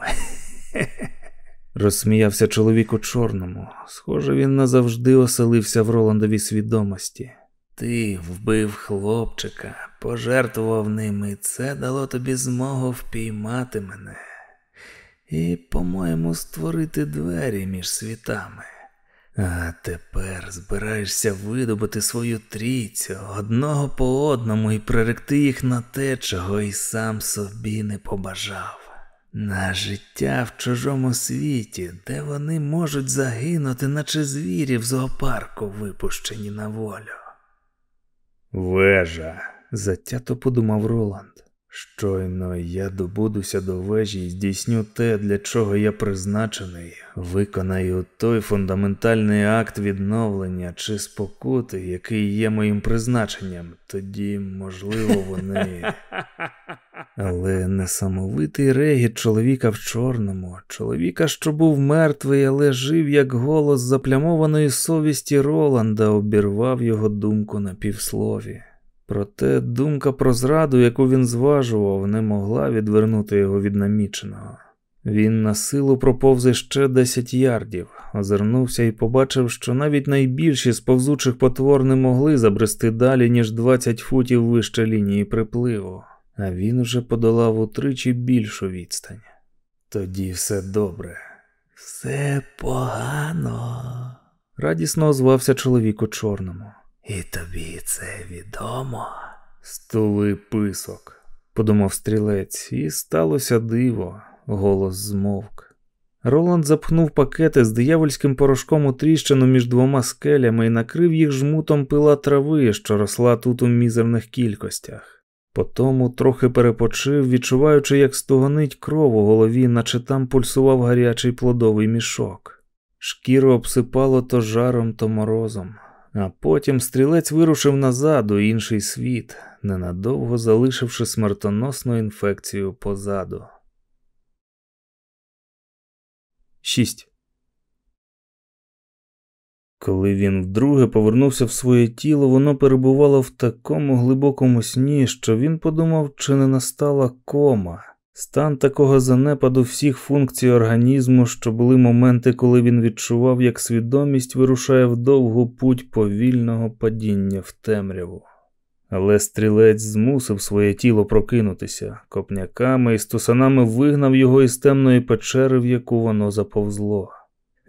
(laughs) Розсміявся чоловік у чорному. Схоже, він назавжди оселився в Роландовій свідомості. Ти вбив хлопчика, пожертвував ним, і це дало тобі змогу впіймати мене і, по-моєму, створити двері між світами. А тепер збираєшся видобути свою трійцю одного по одному і приректи їх на те, чого й сам собі не побажав. На життя в чужому світі, де вони можуть загинути, наче звірі в зоопарку, випущені на волю. Вежа, затято подумав Роланд. Щойно я добудуся до вежі і здійсню те, для чого я призначений, виконаю той фундаментальний акт відновлення чи спокути, який є моїм призначенням, тоді, можливо, вони. (laughs) Але несамовитий регіт чоловіка в чорному, чоловіка, що був мертвий, але жив як голос заплямованої совісті Роланда, обірвав його думку на півслові. Проте думка про зраду, яку він зважував, не могла відвернути його від наміченого. Він на силу проповз ще десять ярдів, озирнувся і побачив, що навіть найбільші з повзучих потвор не могли забрести далі, ніж 20 футів вище лінії припливу, а він уже подолав утричі більшу відстань. Тоді все добре, все погано, радісно озвався чоловік у чорному. І тобі це відомо? Стули писок, подумав стрілець, і сталося диво, голос змовк. Роланд запхнув пакети з диявольським порошком у тріщину між двома скелями і накрив їх жмутом пила трави, що росла тут у мізерних кількостях. Потому трохи перепочив, відчуваючи, як стогонить кров у голові, наче там пульсував гарячий плодовий мішок. Шкіру обсипало то жаром, то морозом. А потім стрілець вирушив назад у інший світ, ненадовго залишивши смертоносну інфекцію позаду. 6. Коли він вдруге повернувся в своє тіло, воно перебувало в такому глибокому сні, що він подумав, чи не настала кома. Стан такого занепаду всіх функцій організму, що були моменти, коли він відчував, як свідомість вирушає в довгу путь повільного падіння в темряву. Але стрілець змусив своє тіло прокинутися, копняками і стусанами вигнав його із темної печери, в яку воно заповзло.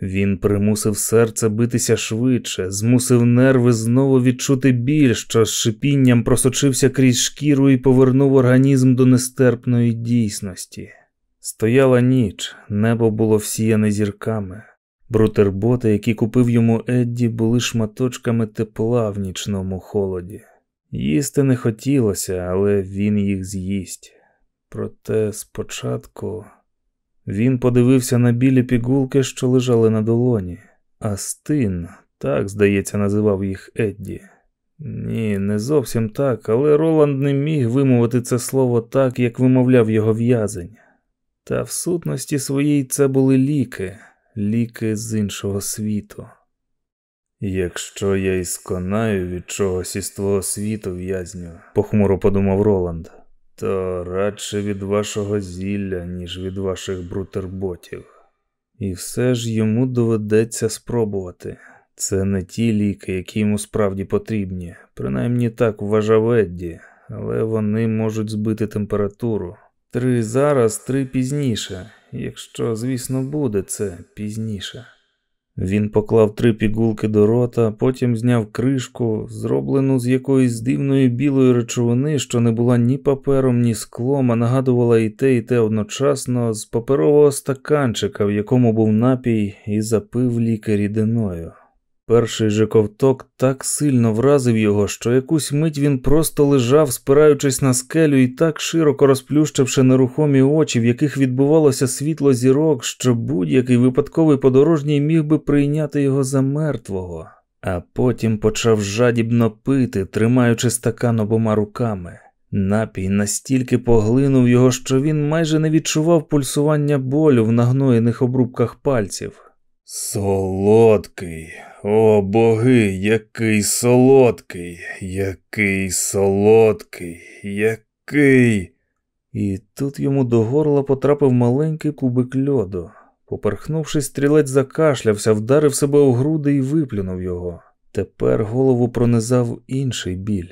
Він примусив серце битися швидше, змусив нерви знову відчути біль, що з шипінням просочився крізь шкіру і повернув організм до нестерпної дійсності. Стояла ніч, небо було всіяне зірками. Брутерботи, які купив йому Едді, були шматочками тепла в нічному холоді. Їсти не хотілося, але він їх з'їсть. Проте спочатку. Він подивився на білі пігулки, що лежали на долоні. Астин, так, здається, називав їх Едді. Ні, не зовсім так, але Роланд не міг вимовити це слово так, як вимовляв його в'язень. Та в сутності своїй це були ліки, ліки з іншого світу. Якщо я і від чогось із твого світу в'язню, похмуро подумав Роланд, то радше від вашого зілля, ніж від ваших брутерботів. І все ж йому доведеться спробувати. Це не ті ліки, які йому справді потрібні, принаймні так вважав Едді, але вони можуть збити температуру. Три зараз, три пізніше, якщо, звісно, буде це пізніше. Він поклав три пігулки до рота, потім зняв кришку, зроблену з якоїсь дивної білої речовини, що не була ні папером, ні склом, а нагадувала і те, і те одночасно з паперового стаканчика, в якому був напій, і запив ліки рідиною. Перший же ковток так сильно вразив його, що якусь мить він просто лежав, спираючись на скелю і так широко розплющивши нерухомі очі, в яких відбувалося світло зірок, що будь-який випадковий подорожній міг би прийняти його за мертвого, а потім почав жадібно пити, тримаючи стакан обома руками. Напій настільки поглинув його, що він майже не відчував пульсування болю в нагноєних обрубках пальців. Солодкий, о боги, який солодкий, який солодкий, який. І тут йому до горла потрапив маленький кубик льоду. Поперхнувшись, стрілець закашлявся, вдарив себе у груди і виплюнув його. Тепер голову пронизав інший біль.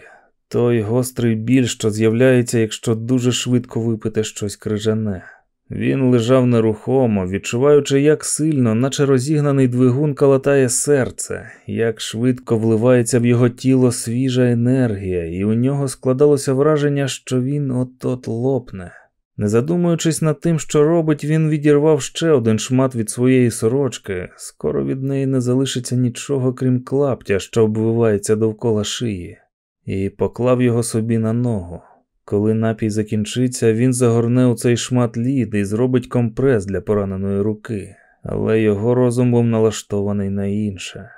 Той гострий біль, що з'являється, якщо дуже швидко випити щось крижане. Він лежав нерухомо, відчуваючи, як сильно, наче розігнаний двигун калатає серце, як швидко вливається в його тіло свіжа енергія, і у нього складалося враження, що він от-от лопне. Не задумуючись над тим, що робить, він відірвав ще один шмат від своєї сорочки. Скоро від неї не залишиться нічого, крім клаптя, що обвивається довкола шиї, і поклав його собі на ногу. Коли напій закінчиться, він загорне у цей шмат лід і зробить компрес для пораненої руки, але його розум був налаштований на інше.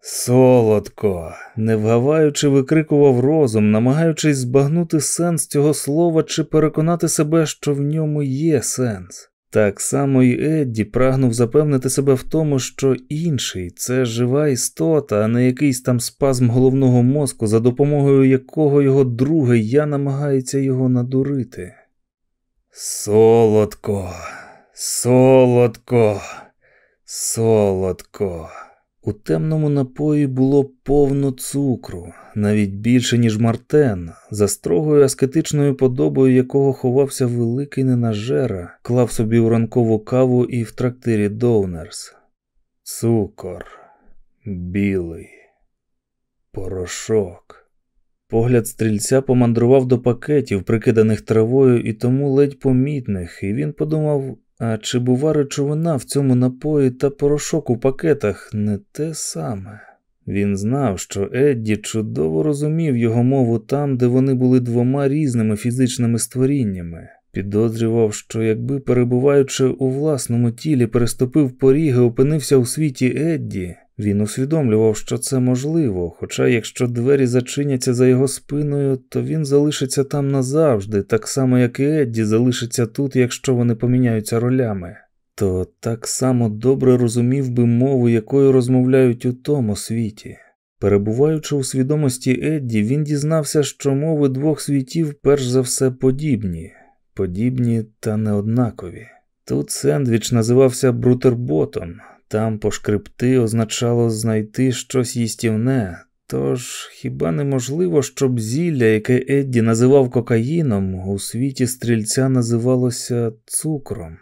Солодко, не вгаваючи, викрикував розум, намагаючись збагнути сенс цього слова чи переконати себе, що в ньому є сенс. Так само й Едді прагнув запевнити себе в тому, що інший це жива істота, а не якийсь там спазм головного мозку, за допомогою якого його друге я намагається його надурити. Солодко, солодко, солодко. У темному напої було повно цукру, навіть більше, ніж Мартен, за строгою аскетичною подобою якого ховався великий ненажера, клав собі у ранкову каву і в трактирі Доунерс. Цукор, білий, порошок. Погляд стрільця помандрував до пакетів, прикиданих травою, і тому ледь помітних, і він подумав, а чи бува речовина в цьому напої та порошок у пакетах не те саме? Він знав, що Едді чудово розумів його мову там, де вони були двома різними фізичними створіннями. Підозрював, що якби, перебуваючи у власному тілі, переступив поріг і опинився у світі Едді, він усвідомлював, що це можливо, хоча якщо двері зачиняться за його спиною, то він залишиться там назавжди, так само, як і Едді залишиться тут, якщо вони поміняються ролями. То так само добре розумів би мову, якою розмовляють у тому світі. Перебуваючи у свідомості Едді, він дізнався, що мови двох світів перш за все подібні, подібні та неоднакові. Тут сендвіч називався Брутерботом, там пошкребти означало знайти щось їстівне, тож хіба неможливо, щоб зілля, яке Едді називав кокаїном, у світі стрільця називалося цукром.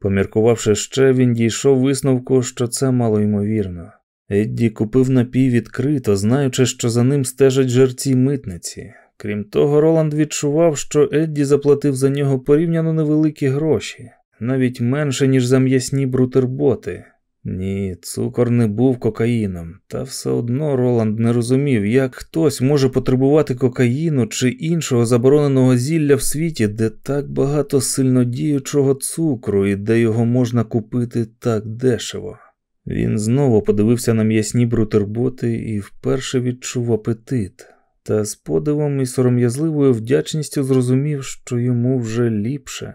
Поміркувавши ще, він дійшов висновку, що це мало ймовірно. Едді купив напій відкрито, знаючи, що за ним стежать жерці митниці. Крім того, Роланд відчував, що Едді заплатив за нього порівняно невеликі гроші, навіть менше, ніж за м'ясні брутерботи. Ні, цукор не був кокаїном, та все одно Роланд не розумів, як хтось може потребувати кокаїну чи іншого забороненого зілля в світі, де так багато сильнодіючого цукру і де його можна купити так дешево. Він знову подивився на м'ясні брутерботи і вперше відчув апетит, та з подивом і сором'язливою вдячністю зрозумів, що йому вже ліпше.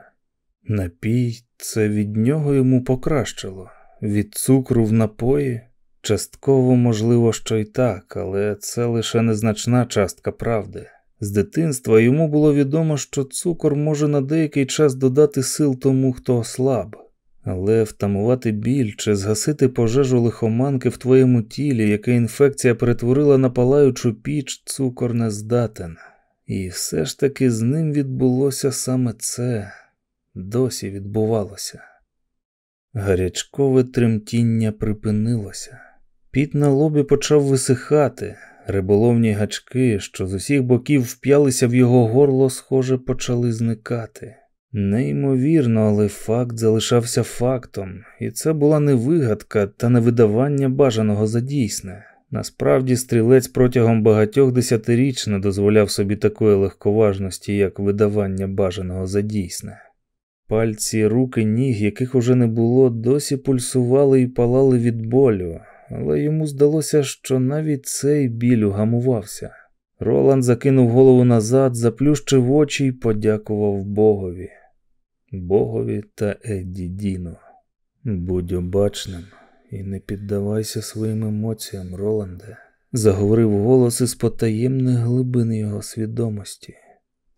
Напій це від нього йому покращило від цукру в напої, Частково можливо, що й так, але це лише незначна частка правди. З дитинства йому було відомо, що цукор може на деякий час додати сил тому, хто ослаб. Але втамувати біль чи згасити пожежу лихоманки в твоєму тілі, яке інфекція перетворила на палаючу піч, цукор не здатен. І все ж таки з ним відбулося саме це, досі відбувалося. Гарячкове тремтіння припинилося. Піт на лобі почав висихати, риболовні гачки, що з усіх боків вп'ялися в його горло, схоже, почали зникати. Неймовірно, але факт залишався фактом, і це була не вигадка та не видавання бажаного за дійсне. Насправді, стрілець протягом багатьох десятиріч не дозволяв собі такої легковажності, як видавання бажаного за дійсне. Пальці, руки, ніг, яких уже не було, досі пульсували і палали від болю, але йому здалося, що навіть цей біль угамувався. Роланд закинув голову назад, заплющив очі і подякував Богові. Богові та Едді Діну. Будь обачним і не піддавайся своїм емоціям, Роланде, заговорив голос із потаємних глибин його свідомості.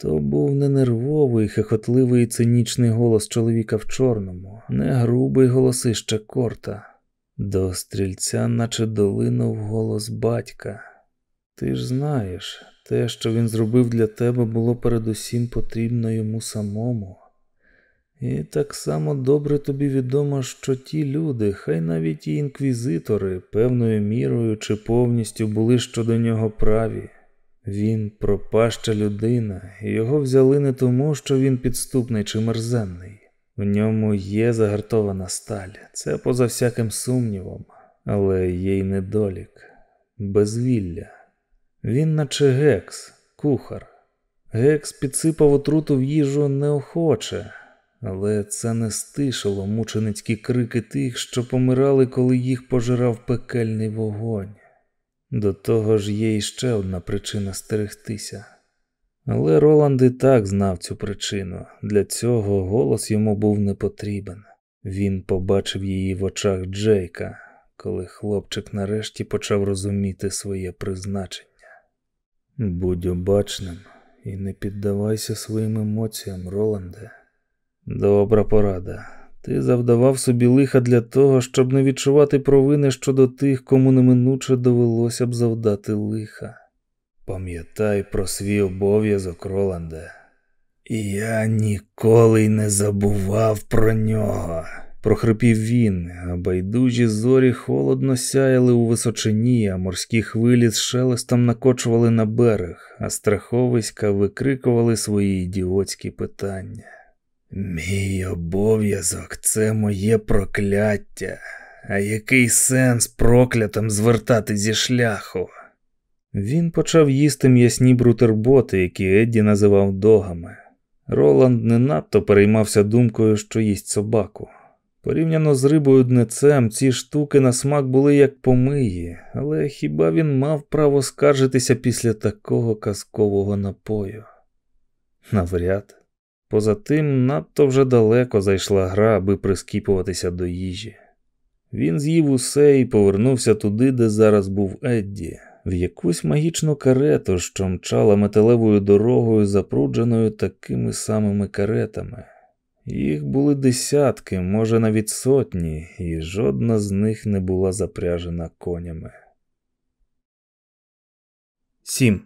То був не нервовий, хихотливий і цинічний голос чоловіка в чорному, не грубий голосище корта. До стрільця, наче долинув голос батька. Ти ж знаєш, те, що він зробив для тебе, було передусім потрібно йому самому. І так само добре тобі відомо, що ті люди, хай навіть і інквізитори, певною мірою чи повністю були щодо нього праві. Він пропаща людина, і його взяли не тому, що він підступний чи мерзенний. В ньому є загартована сталь, це поза всяким сумнівом, але є й недолік, безвілля. Він, наче гекс, кухар. Гекс підсипав отруту в їжу неохоче, але це не стишило мученицькі крики тих, що помирали, коли їх пожирав пекельний вогонь. До того ж є іще одна причина стерегтися. Але Роланд і так знав цю причину. Для цього голос йому був не потрібен. Він побачив її в очах Джейка, коли хлопчик нарешті почав розуміти своє призначення. Будь обачним і не піддавайся своїм емоціям, Роланде. Добра порада. Ти завдавав собі лиха для того, щоб не відчувати провини щодо тих, кому неминуче довелося б завдати лиха. Пам'ятай про свій обов'язок, Роланде. І я ніколи й не забував про нього, прохрипів він, а байдужі зорі холодно сяяли у височині, а морські хвилі з шелестом накочували на берег, а страховиська викрикували свої ідіотські питання. Мій обов'язок це моє прокляття. А який сенс проклятим звертати зі шляху? Він почав їсти м'ясні брутерботи, які Едді називав догами. Роланд не надто переймався думкою, що їсть собаку. Порівняно з рибою днецем, ці штуки на смак були як помиї, але хіба він мав право скаржитися після такого казкового напою? Навряд. Поза тим, надто вже далеко зайшла гра, аби прискіпуватися до їжі. Він з'їв усе і повернувся туди, де зараз був Едді, в якусь магічну карету, що мчала металевою дорогою, запрудженою такими самими каретами. Їх були десятки, може навіть сотні, і жодна з них не була запряжена конями. 7.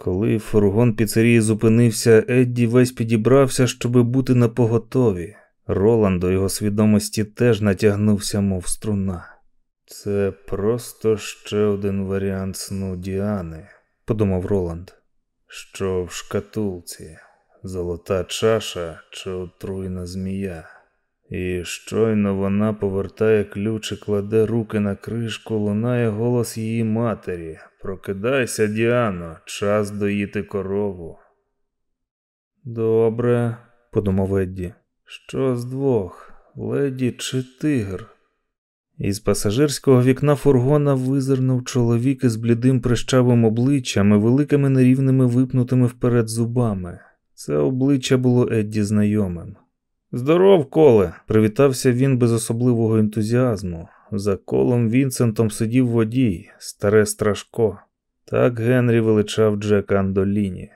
Коли фургон піцерії зупинився, Едді весь підібрався, щоби бути на поготові. Роланд до його свідомості теж натягнувся, мов струна. Це просто ще один варіант сну Діани, подумав Роланд, що в шкатулці, золота чаша чи отруйна змія. І щойно вона повертає ключ і кладе руки на кришку, лунає голос її матері. Прокидайся, Діано, час доїти корову. Добре, подумав Едді. Що з двох, леді чи тигр? Із пасажирського вікна фургона визирнув чоловік із блідим прищавим обличчям і великими нерівними випнутими вперед зубами. Це обличчя було Едді знайомим. Здоров, коле, привітався він без особливого ентузіазму, За колом Вінсентом сидів водій, старе страшко. Так Генрі величав Джека Андоліні.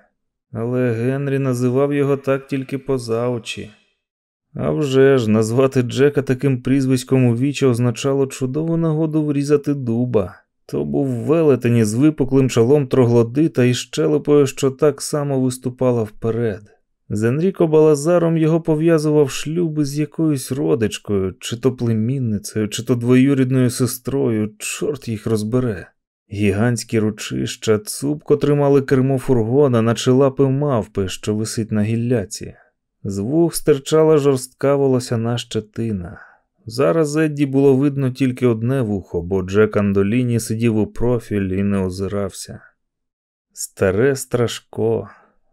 Але Генрі називав його так тільки поза очі. А вже ж, назвати Джека таким прізвиськом у вічі означало чудову нагоду врізати дуба. То був велетень із випуклим чолом троглодита і щелепою, що так само виступала вперед. З Енріко Балазаром його пов'язував шлюби з якоюсь родичкою, чи то племінницею, чи то двоюрідною сестрою, чорт їх розбере. Гігантські ручища цупко тримали кермо фургона, наче лапи мавпи, що висить на гілляці. З вух стирчала жорстка волосяна щетина. Зараз Едді було видно тільки одне вухо, бо Джек Андоліні сидів у профіль і не озирався. Старе страшко,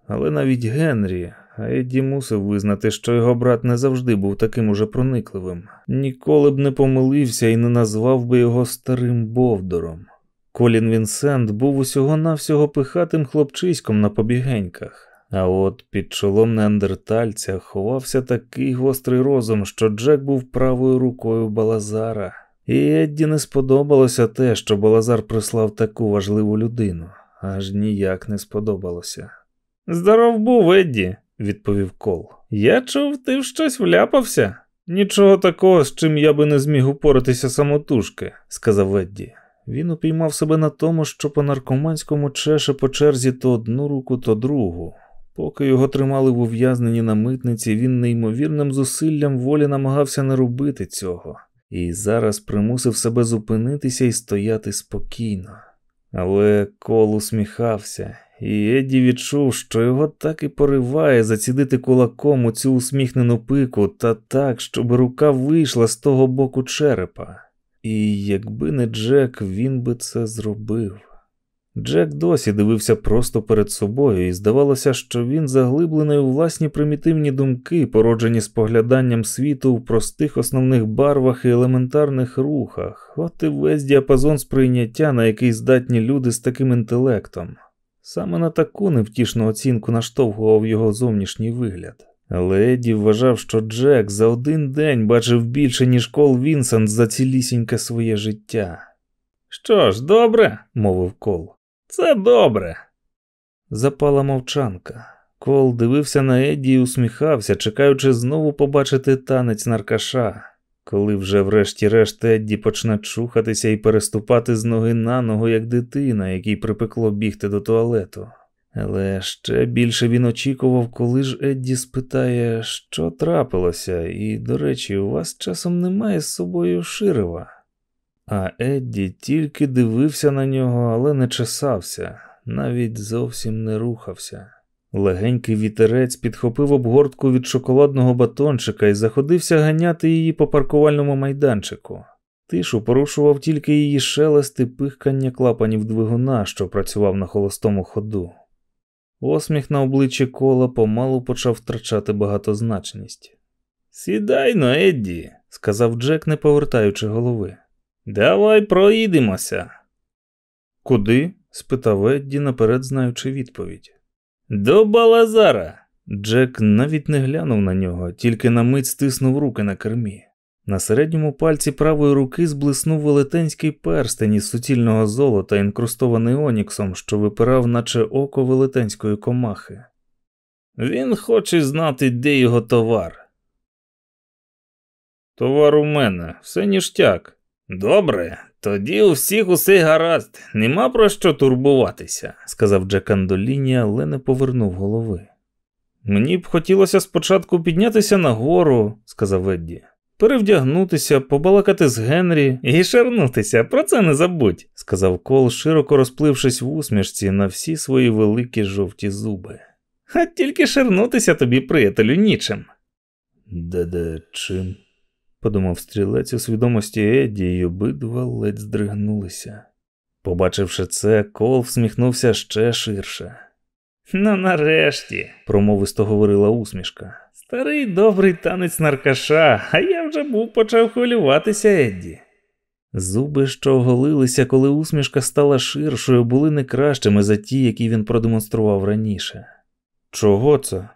але навіть Генрі, а Едді мусив визнати, що його брат не завжди був таким уже проникливим, ніколи б не помилився і не назвав би його старим Бовдором. Колін Вінсент був усього навсього пихатим хлопчиськом на побігеньках. А от під чолом неандертальця ховався такий гострий розум, що Джек був правою рукою Балазара. І Едді не сподобалося те, що Балазар прислав таку важливу людину, аж ніяк не сподобалося. Здоров був, Едді, відповів Кол. Я чув, ти в щось вляпався. Нічого такого, з чим я би не зміг упоратися самотужки, сказав Едді. Він упіймав себе на тому, що по наркоманському чеше по черзі то одну руку, то другу. Поки його тримали в ув'язненні на митниці, він неймовірним зусиллям волі намагався не робити цього, і зараз примусив себе зупинитися і стояти спокійно. Але Кол усміхався, і Едді відчув, що його так і пориває зацідити кулаком у цю усміхнену пику та так, щоб рука вийшла з того боку черепа. І якби не Джек, він би це зробив. Джек досі дивився просто перед собою, і здавалося, що він заглиблений у власні примітивні думки, породжені спогляданням світу в простих основних барвах і елементарних рухах, от і весь діапазон сприйняття, на який здатні люди з таким інтелектом. Саме на таку невтішну оцінку наштовхував його зовнішній вигляд. Але Еді вважав, що Джек за один день бачив більше, ніж Кол Вінсент за цілісіньке своє життя. Що ж, добре, мовив Кол. Це добре. Запала мовчанка. Кол дивився на Едді і усміхався, чекаючи знову побачити танець наркаша. Коли вже врешті-решт Едді почне чухатися і переступати з ноги на ногу, як дитина, якій припекло бігти до туалету. Але ще більше він очікував, коли ж Едді спитає, що трапилося, і, до речі, у вас часом немає з собою ширива. А Едді тільки дивився на нього, але не чесався, навіть зовсім не рухався. Легенький вітерець підхопив обгортку від шоколадного батончика і заходився ганяти її по паркувальному майданчику. Тишу порушував тільки її шелест і пихкання клапанів двигуна, що працював на холостому ходу. Осміх на обличчі кола помалу почав втрачати багатозначність. Сідай но, Едді, сказав Джек, не повертаючи голови. Давай проїдемося. Куди? спитав Едді, наперед знаючи відповідь. До Балазара. Джек навіть не глянув на нього, тільки на мить стиснув руки на кермі. На середньому пальці правої руки зблиснув велетенський перстень із суцільного золота, інкрустований оніксом, що випирав, наче око велетенської комахи. Він хоче знати, де його товар. Товар у мене, все ніштяк. Добре, тоді у всіх усе гаразд, нема про що турбуватися, сказав Джек Андоліні, але не повернув голови. Мені б хотілося спочатку піднятися нагору, сказав Едді, перевдягнутися, побалакати з Генрі і шарнутися, про це не забудь, сказав Кол, широко розплившись в усмішці на всі свої великі жовті зуби. А тільки шарнутися тобі, приятелю, нічим. Де-де чим? Подумав стрілець у свідомості Едді, і обидва ледь здригнулися. Побачивши це, Кол всміхнувся ще ширше. Ну, нарешті, промовисто говорила усмішка. Старий добрий танець наркаша, а я вже був почав хвилюватися, Едді. Зуби, що оголилися, коли усмішка стала ширшою, були не кращими за ті, які він продемонстрував раніше. Чого це?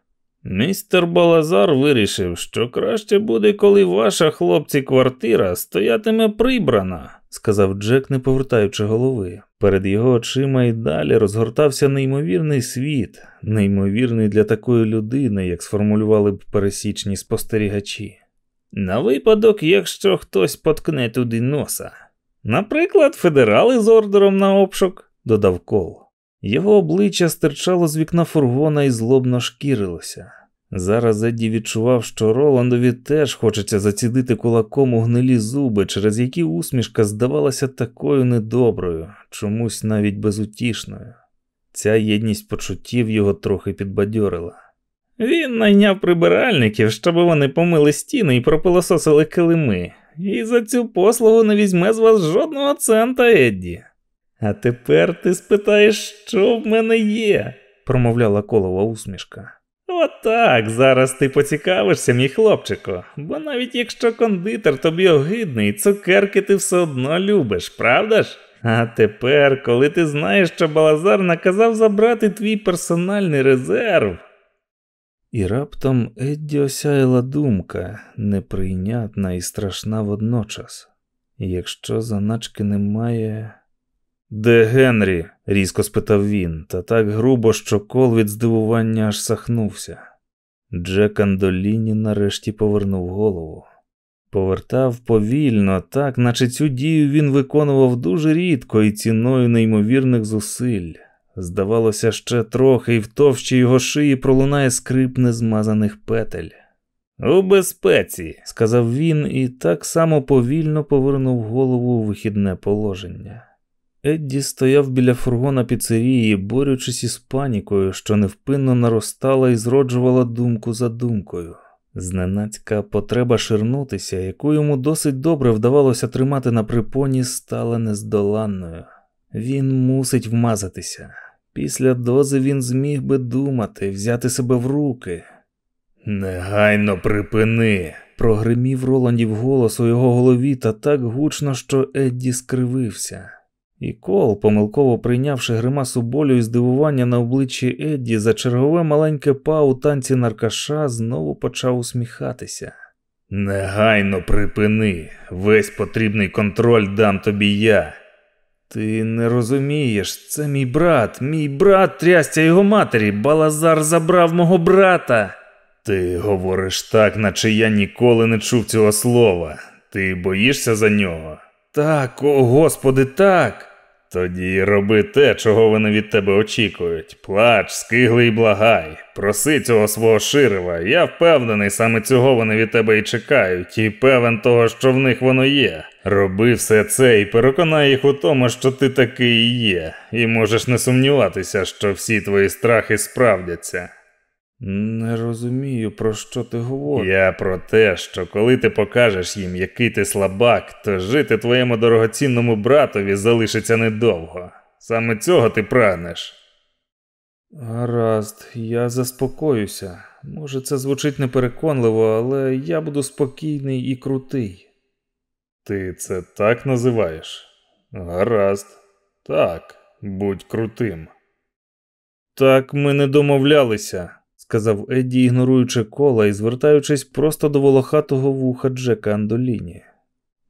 Містер Балазар вирішив, що краще буде, коли ваша хлопці квартира стоятиме прибрана, сказав Джек, не повертаючи голови. Перед його очима й далі розгортався неймовірний світ, неймовірний для такої людини, як сформулювали б пересічні спостерігачі. На випадок, якщо хтось поткне туди носа. Наприклад, федерали з ордером на обшук, додав Кол. Його обличчя стирчало з вікна фургона і злобно шкірилося. Зараз Едді відчував, що Роландові теж хочеться зацідити кулаком у гнилі зуби, через які усмішка здавалася такою недоброю, чомусь навіть безутішною. Ця єдність почуттів його трохи підбадьорила. Він найняв прибиральників, щоб вони помили стіни і пропилососили килими, і за цю послугу не візьме з вас жодного цента, Едді. А тепер ти спитаєш, що в мене є, промовляла колова усмішка. Отак, зараз ти поцікавишся, мій хлопчику, бо навіть якщо кондитер тобі огидний, цукерки ти все одно любиш, правда ж? А тепер, коли ти знаєш, що Балазар наказав забрати твій персональний резерв. І раптом Едді осяяла думка, неприйнятна і страшна водночас. Якщо заначки немає. Де Генрі? різко спитав він, та так грубо, що кол від здивування аж сахнувся. Джек Андоліні нарешті повернув голову. Повертав повільно, так, наче цю дію він виконував дуже рідко і ціною неймовірних зусиль. Здавалося, ще трохи, і в товщі його шиї пролунає скрип незмазаних петель. У безпеці, сказав він і так само повільно повернув голову у вихідне положення. Едді стояв біля фургона піцерії, борючись із панікою, що невпинно наростала і зроджувала думку за думкою. Зненацька потреба ширнутися, яку йому досить добре вдавалося тримати на припоні, стала нездоланною. Він мусить вмазатися. Після дози він зміг би думати, взяти себе в руки. Негайно припини, прогримів Роландів голос у його голові та так гучно, що Едді скривився. І Кол, помилково прийнявши гримасу болю і здивування на обличчі Едді за чергове маленьке па у танці наркаша, знову почав усміхатися. Негайно припини, весь потрібний контроль дам тобі я. Ти не розумієш, це мій брат, мій брат трястя його матері, Балазар забрав мого брата. Ти говориш так, наче я ніколи не чув цього слова. Ти боїшся за нього? Так, о господи, так. Тоді роби те, чого вони від тебе очікують. Плач, скигли і благай, проси цього свого ширива. Я впевнений, саме цього вони від тебе і чекають, і певен того, що в них воно є. Роби все це і переконай їх у тому, що ти такий і є, і можеш не сумніватися, що всі твої страхи справдяться. Не розумію, про що ти говориш. Я про те, що коли ти покажеш їм, який ти слабак, то жити твоєму дорогоцінному братові залишиться недовго. Саме цього ти прагнеш. Гаразд, я заспокоюся. Може, це звучить непереконливо, але я буду спокійний і крутий. Ти це так називаєш? Гаразд, так, будь крутим. Так ми не домовлялися сказав Едді, ігноруючи кола і звертаючись просто до волохатого вуха Джека Андоліні.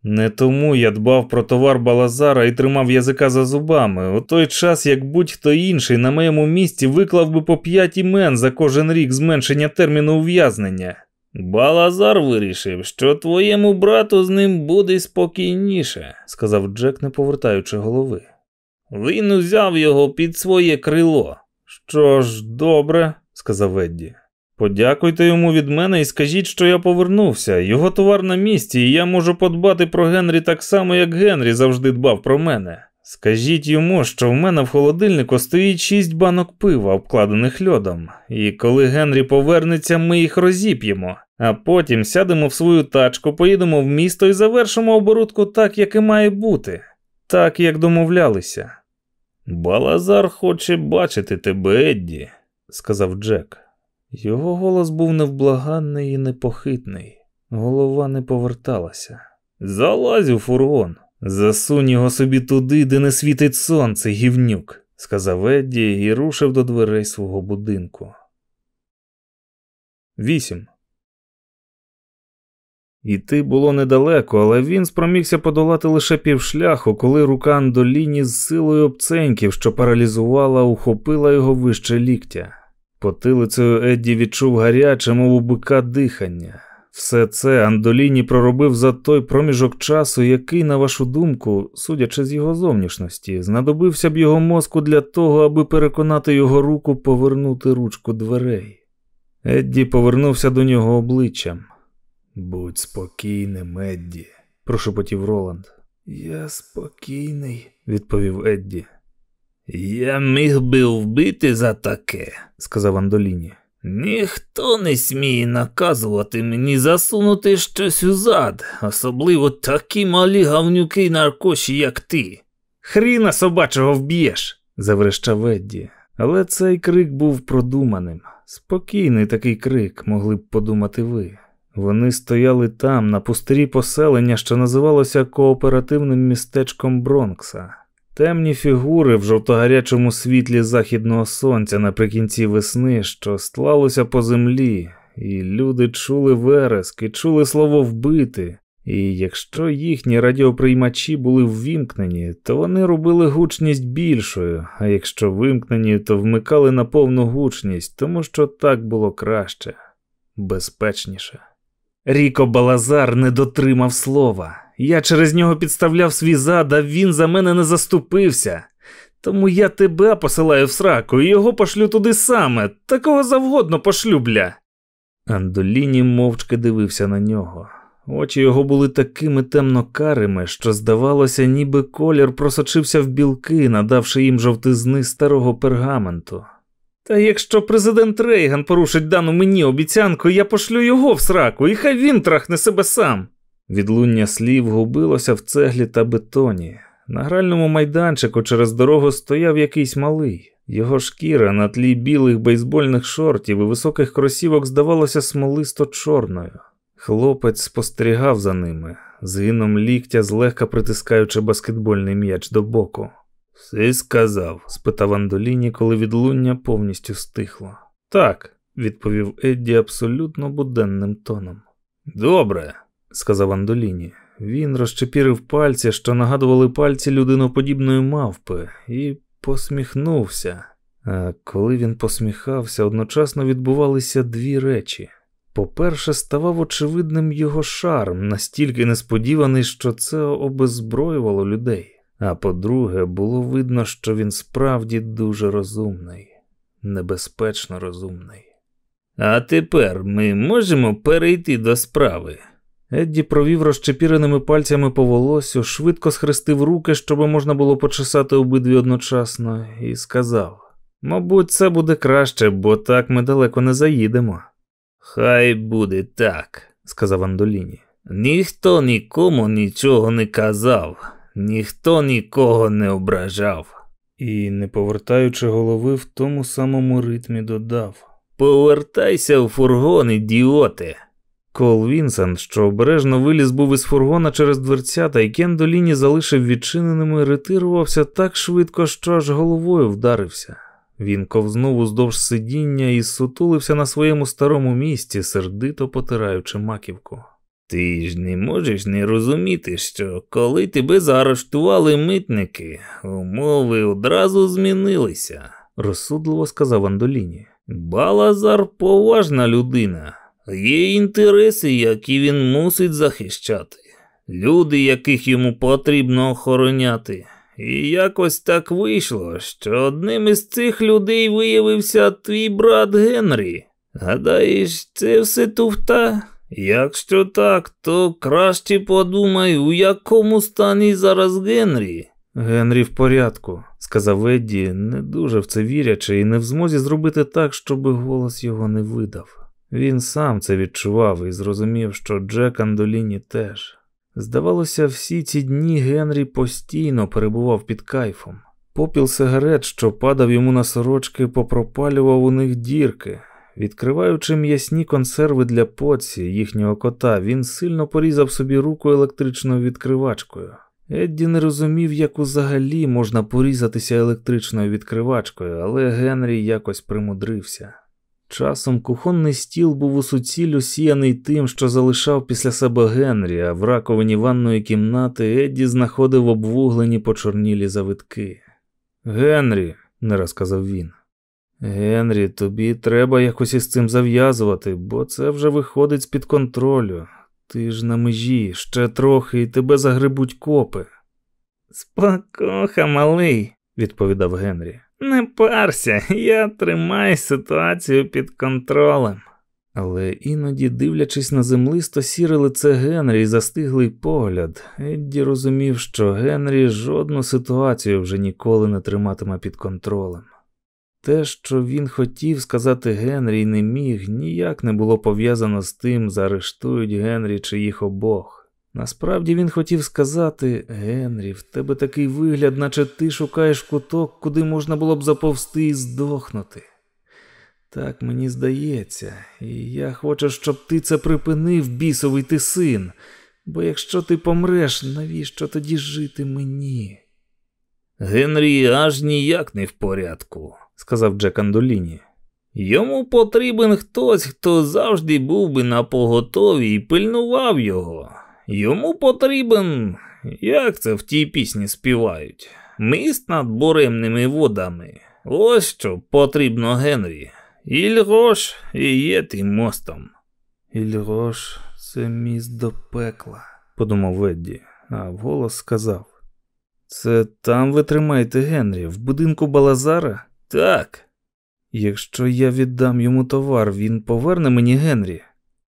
Не тому я дбав про товар Балазара і тримав язика за зубами, у той час, як будь-хто інший на моєму місці виклав би по п'ять імен за кожен рік зменшення терміну ув'язнення. Балазар вирішив, що твоєму брату з ним буде спокійніше, сказав Джек, не повертаючи голови. Він узяв його під своє крило. Що ж, добре, сказав Едді. Подякуйте йому від мене і скажіть, що я повернувся. Його товар на місці, і я можу подбати про Генрі так само, як Генрі завжди дбав про мене. Скажіть йому, що в мене в холодильнику стоїть шість банок пива, обкладених льодом, і коли Генрі повернеться, ми їх розіп'ємо, а потім сядемо в свою тачку, поїдемо в місто і завершимо оборудку так, як і має бути, так як домовлялися. Балазар хоче бачити тебе, Едді сказав Джек. Його голос був невблаганний і непохитний. Голова не поверталася. Залазь у фургон, засунь його собі туди, де не світить сонце, гівнюк, сказав Едді і рушив до дверей свого будинку. Вісім. Іти було недалеко, але він спромігся подолати лише півшляху, коли рука Андоліні з силою обценьків, що паралізувала, ухопила його вище ліктя. Потилицею Едді відчув гаряче, мов у бика дихання. Все це Андоліні проробив за той проміжок часу, який, на вашу думку, судячи з його зовнішності, знадобився б його мозку для того, аби переконати його руку повернути ручку дверей. Едді повернувся до нього обличчям. Будь спокійним, Едді, прошепотів Роланд. Я спокійний, відповів Едді. Я міг би вбити за таке, сказав Андоліні. Ніхто не сміє наказувати мені засунути щось у зад, особливо такі малі гавнюки й наркоші, як ти. Хріна собачого вб'єш, заверещав Едді. Але цей крик був продуманим. Спокійний такий крик, могли б подумати ви. Вони стояли там, на пустирі поселення, що називалося кооперативним містечком Бронкса. Темні фігури в жовтогарячому світлі західного сонця наприкінці весни, що стлалося по землі, і люди чули вереск і чули слово вбити. І якщо їхні радіоприймачі були ввімкнені, то вони робили гучність більшою, а якщо вимкнені, то вмикали на повну гучність, тому що так було краще, безпечніше. Ріко Балазар не дотримав слова. Я через нього підставляв свій зад, а він за мене не заступився. Тому я тебе посилаю в сраку і його пошлю туди саме, такого завгодно пошлю, бля. Андоліні мовчки дивився на нього. Очі його були такими темно-карими, що, здавалося, ніби колір просочився в білки, надавши їм жовтизни старого пергаменту. Та якщо президент Рейган порушить дану мені обіцянку, я пошлю його в сраку, і хай він трахне себе сам. Відлуння слів губилося в цеглі та бетоні. На гральному майданчику через дорогу стояв якийсь малий. Його шкіра на тлі білих бейсбольних шортів і високих кросівок здавалося смолисто чорною. Хлопець спостерігав за ними, згином ліктя, злегка притискаючи баскетбольний м'яч до боку. Все сказав? спитав Андоліні, коли відлуння повністю стихло. Так, відповів Едді абсолютно буденним тоном. Добре, сказав Андоліні. Він розчепірив пальці, що нагадували пальці людиноподібної мавпи, і посміхнувся. А коли він посміхався, одночасно відбувалися дві речі. По-перше, ставав очевидним його шарм, настільки несподіваний, що це обезброювало людей. А по-друге, було видно, що він справді дуже розумний, небезпечно розумний. А тепер ми можемо перейти до справи. Едді провів розчепіреними пальцями по волосю, швидко схрестив руки, щоб можна було почесати обидві одночасно, і сказав: Мабуть, це буде краще, бо так ми далеко не заїдемо. Хай буде так, сказав Андоліні. Ніхто нікому нічого не казав, ніхто нікого не ображав. І, не повертаючи голови, в тому самому ритмі додав: Повертайся в фургон, ідіоте. Кол Вінсент, що обережно виліз був із фургона через дверцята, і Кендоліні залишив відчиненими, ретирувався так швидко, що аж головою вдарився. Він ковзнув уздовж сидіння і сутулився на своєму старому місці, сердито потираючи маківку. Ти ж не можеш не розуміти, що коли тебе заарештували митники, умови одразу змінилися, розсудливо сказав Андоліні. Балазар поважна людина. Є інтереси, які він мусить захищати, люди, яких йому потрібно охороняти. І якось так вийшло, що одним із цих людей виявився твій брат Генрі. Гадаєш, це все туфта? Якщо так, то краще подумай, у якому стані зараз Генрі. Генрі в порядку, сказав Едді, не дуже в це вірячи, і не в змозі зробити так, щоб голос його не видав. Він сам це відчував і зрозумів, що Джек Андоліні теж. Здавалося, всі ці дні Генрі постійно перебував під кайфом. Попіл сигарет, що падав йому на сорочки, попропалював у них дірки. Відкриваючи м'ясні консерви для поці, їхнього кота, він сильно порізав собі руку електричною відкривачкою. Едді не розумів, як взагалі можна порізатися електричною відкривачкою, але Генрі якось примудрився. Часом кухонний стіл був у суціль усіяний тим, що залишав після себе Генрі, а в раковині ванної кімнати Едді знаходив обвуглені почорнілі завитки. Генрі, не розказав він. Генрі, тобі треба якось із цим зав'язувати, бо це вже виходить з-під контролю. Ти ж на межі, ще трохи, і тебе загребуть копи. Спокоха, малий, відповідав Генрі. Не парся, я тримаю ситуацію під контролем. Але іноді, дивлячись на землисто сіре лице Генрі і застиглий погляд, Едді розумів, що Генрі жодну ситуацію вже ніколи не триматиме під контролем. Те, що він хотів сказати Генрі і не міг, ніяк не було пов'язано з тим, заарештують Генрі чи їх обох. Насправді він хотів сказати Генрі, в тебе такий вигляд, наче ти шукаєш куток, куди можна було б заповзти і здохнути. Так мені здається, і я хочу, щоб ти це припинив, бісовий ти син, бо якщо ти помреш, навіщо тоді жити мені? Генрі аж ніяк не в порядку, сказав Джек Андоліні. Йому потрібен хтось, хто завжди був би на поготові і пильнував його. Йому потрібен, як це в тій пісні співають, міст над буремними водами. Ось що потрібно Генрі. Ільгош і є тим мостом. Ільгош це міст до пекла, подумав Ведді, а вголос сказав. Це там ви тримаєте Генрі, в будинку Балазара? Так. Якщо я віддам йому товар, він поверне мені Генрі.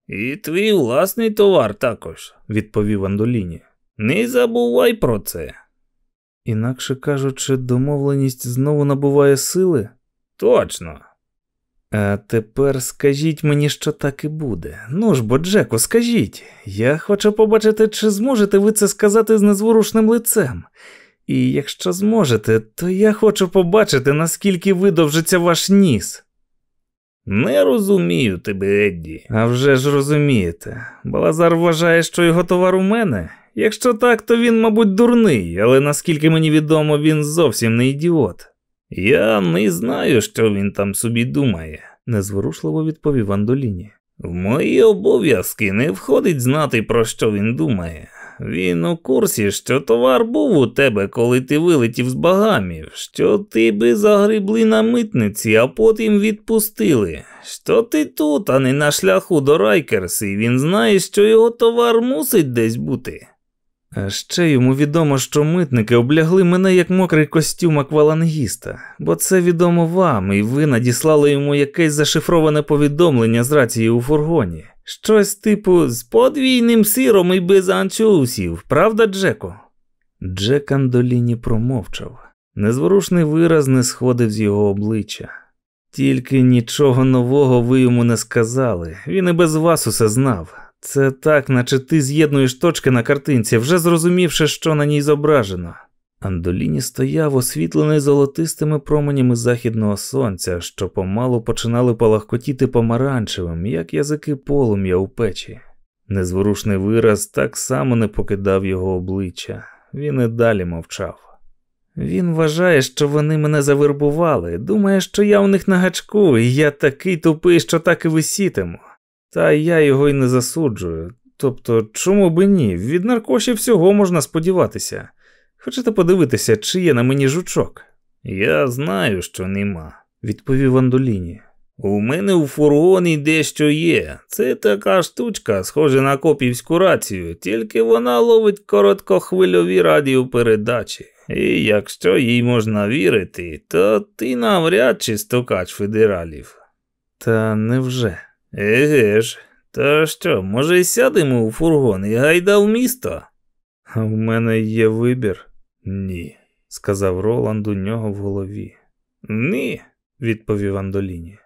І твій власний товар також, відповів Андоліні. Не забувай про це. Інакше кажучи, домовленість знову набуває сили? Точно. А тепер скажіть мені, що так і буде. Ну ж бо, Джеку, скажіть. Я хочу побачити, чи зможете ви це сказати з незворушним лицем. І якщо зможете, то я хочу побачити, наскільки видовжиться ваш ніс. Не розумію тебе, Едді. А вже ж розумієте. Балазар вважає, що його товар у мене. Якщо так, то він, мабуть, дурний, але наскільки мені відомо, він зовсім не ідіот. Я не знаю, що він там собі думає, незворушливо відповів Андоліні. В мої обов'язки не входить знати, про що він думає. Він у курсі, що товар був у тебе, коли ти вилетів з багамів, що ти би загрібли на митниці, а потім відпустили. Що ти тут, а не на шляху до Райкерс, і він знає, що його товар мусить десь бути. А ще йому відомо, що митники облягли мене як мокрий костюм аквалангіста, бо це відомо вам, і ви надіслали йому якесь зашифроване повідомлення з рації у фургоні. Щось типу з подвійним сиром і без анчоусів, правда, Джеко? Джек Андоліні промовчав. Незворушний вираз не сходив з його обличчя. Тільки нічого нового ви йому не сказали, він і без вас усе знав. Це так, наче ти з'єднуєш точки на картинці, вже зрозумівши, що на ній зображено. Андоліні стояв освітлений золотистими променями західного сонця, що помалу починали палахкотіти помаранчевим, як язики полум'я у печі. Незворушний вираз так само не покидав його обличчя, він і далі мовчав. Він вважає, що вони мене завербували, думає, що я у них на гачку, і я такий тупий, що так і висітиму. Та я його й не засуджую. Тобто, чому би ні? Від наркоші всього можна сподіватися. Хочете подивитися, чи є на мені жучок? Я знаю, що нема, відповів Андоліні. У мене у фургоні дещо є. Це така штучка, схожа на копівську рацію, тільки вона ловить короткохвильові радіопередачі. І якщо їй можна вірити, то ти навряд чи стукач федералів. Та невже? Еге ж, то що, може, сядемо у фургон і гайда в місто? У мене є вибір. Ні, сказав Роланд у нього в голові. Ні, відповів Андоліні.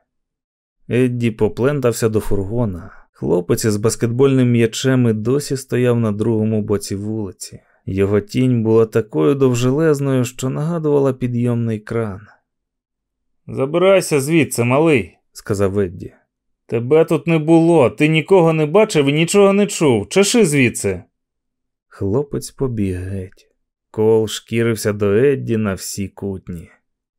Едді поплентався до фургона. Хлопець із баскетбольним м'ячем і досі стояв на другому боці вулиці. Його тінь була такою довжелезною, що нагадувала підйомний кран. Забирайся звідси, малий, сказав Едді. Тебе тут не було, ти нікого не бачив і нічого не чув. Чеши звідси. Хлопець побіг геть. Кол шкірився до Едді на всі кутні.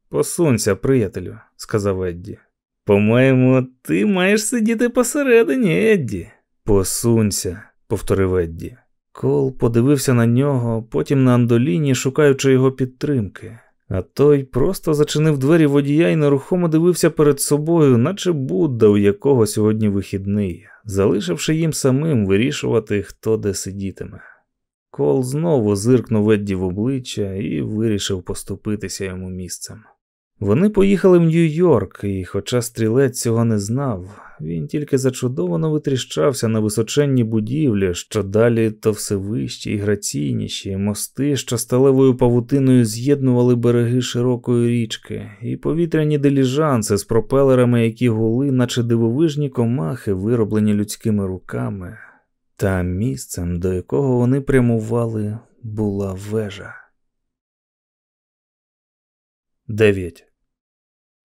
Посунься, приятелю, сказав Едді. По-моєму, ти маєш сидіти посередині, Едді. Посунься, повторив Едді. Кол подивився на нього, потім на Андоліні, шукаючи його підтримки. А той просто зачинив двері водія і нерухомо дивився перед собою, наче Будда, у якого сьогодні вихідний, залишивши їм самим вирішувати, хто де сидітиме. Кол знову зиркнув Едді в обличчя і вирішив поступитися йому місцем. Вони поїхали в Нью-Йорк, і, хоча стрілець цього не знав, він тільки зачудовано витріщався на височенні будівлі, що далі то все вищі і граційніші, мости, що сталевою павутиною з'єднували береги широкої річки, і повітряні деліжанси з пропелерами, які гули, наче дивовижні комахи, вироблені людськими руками. Та місцем, до якого вони прямували, була вежа. 9.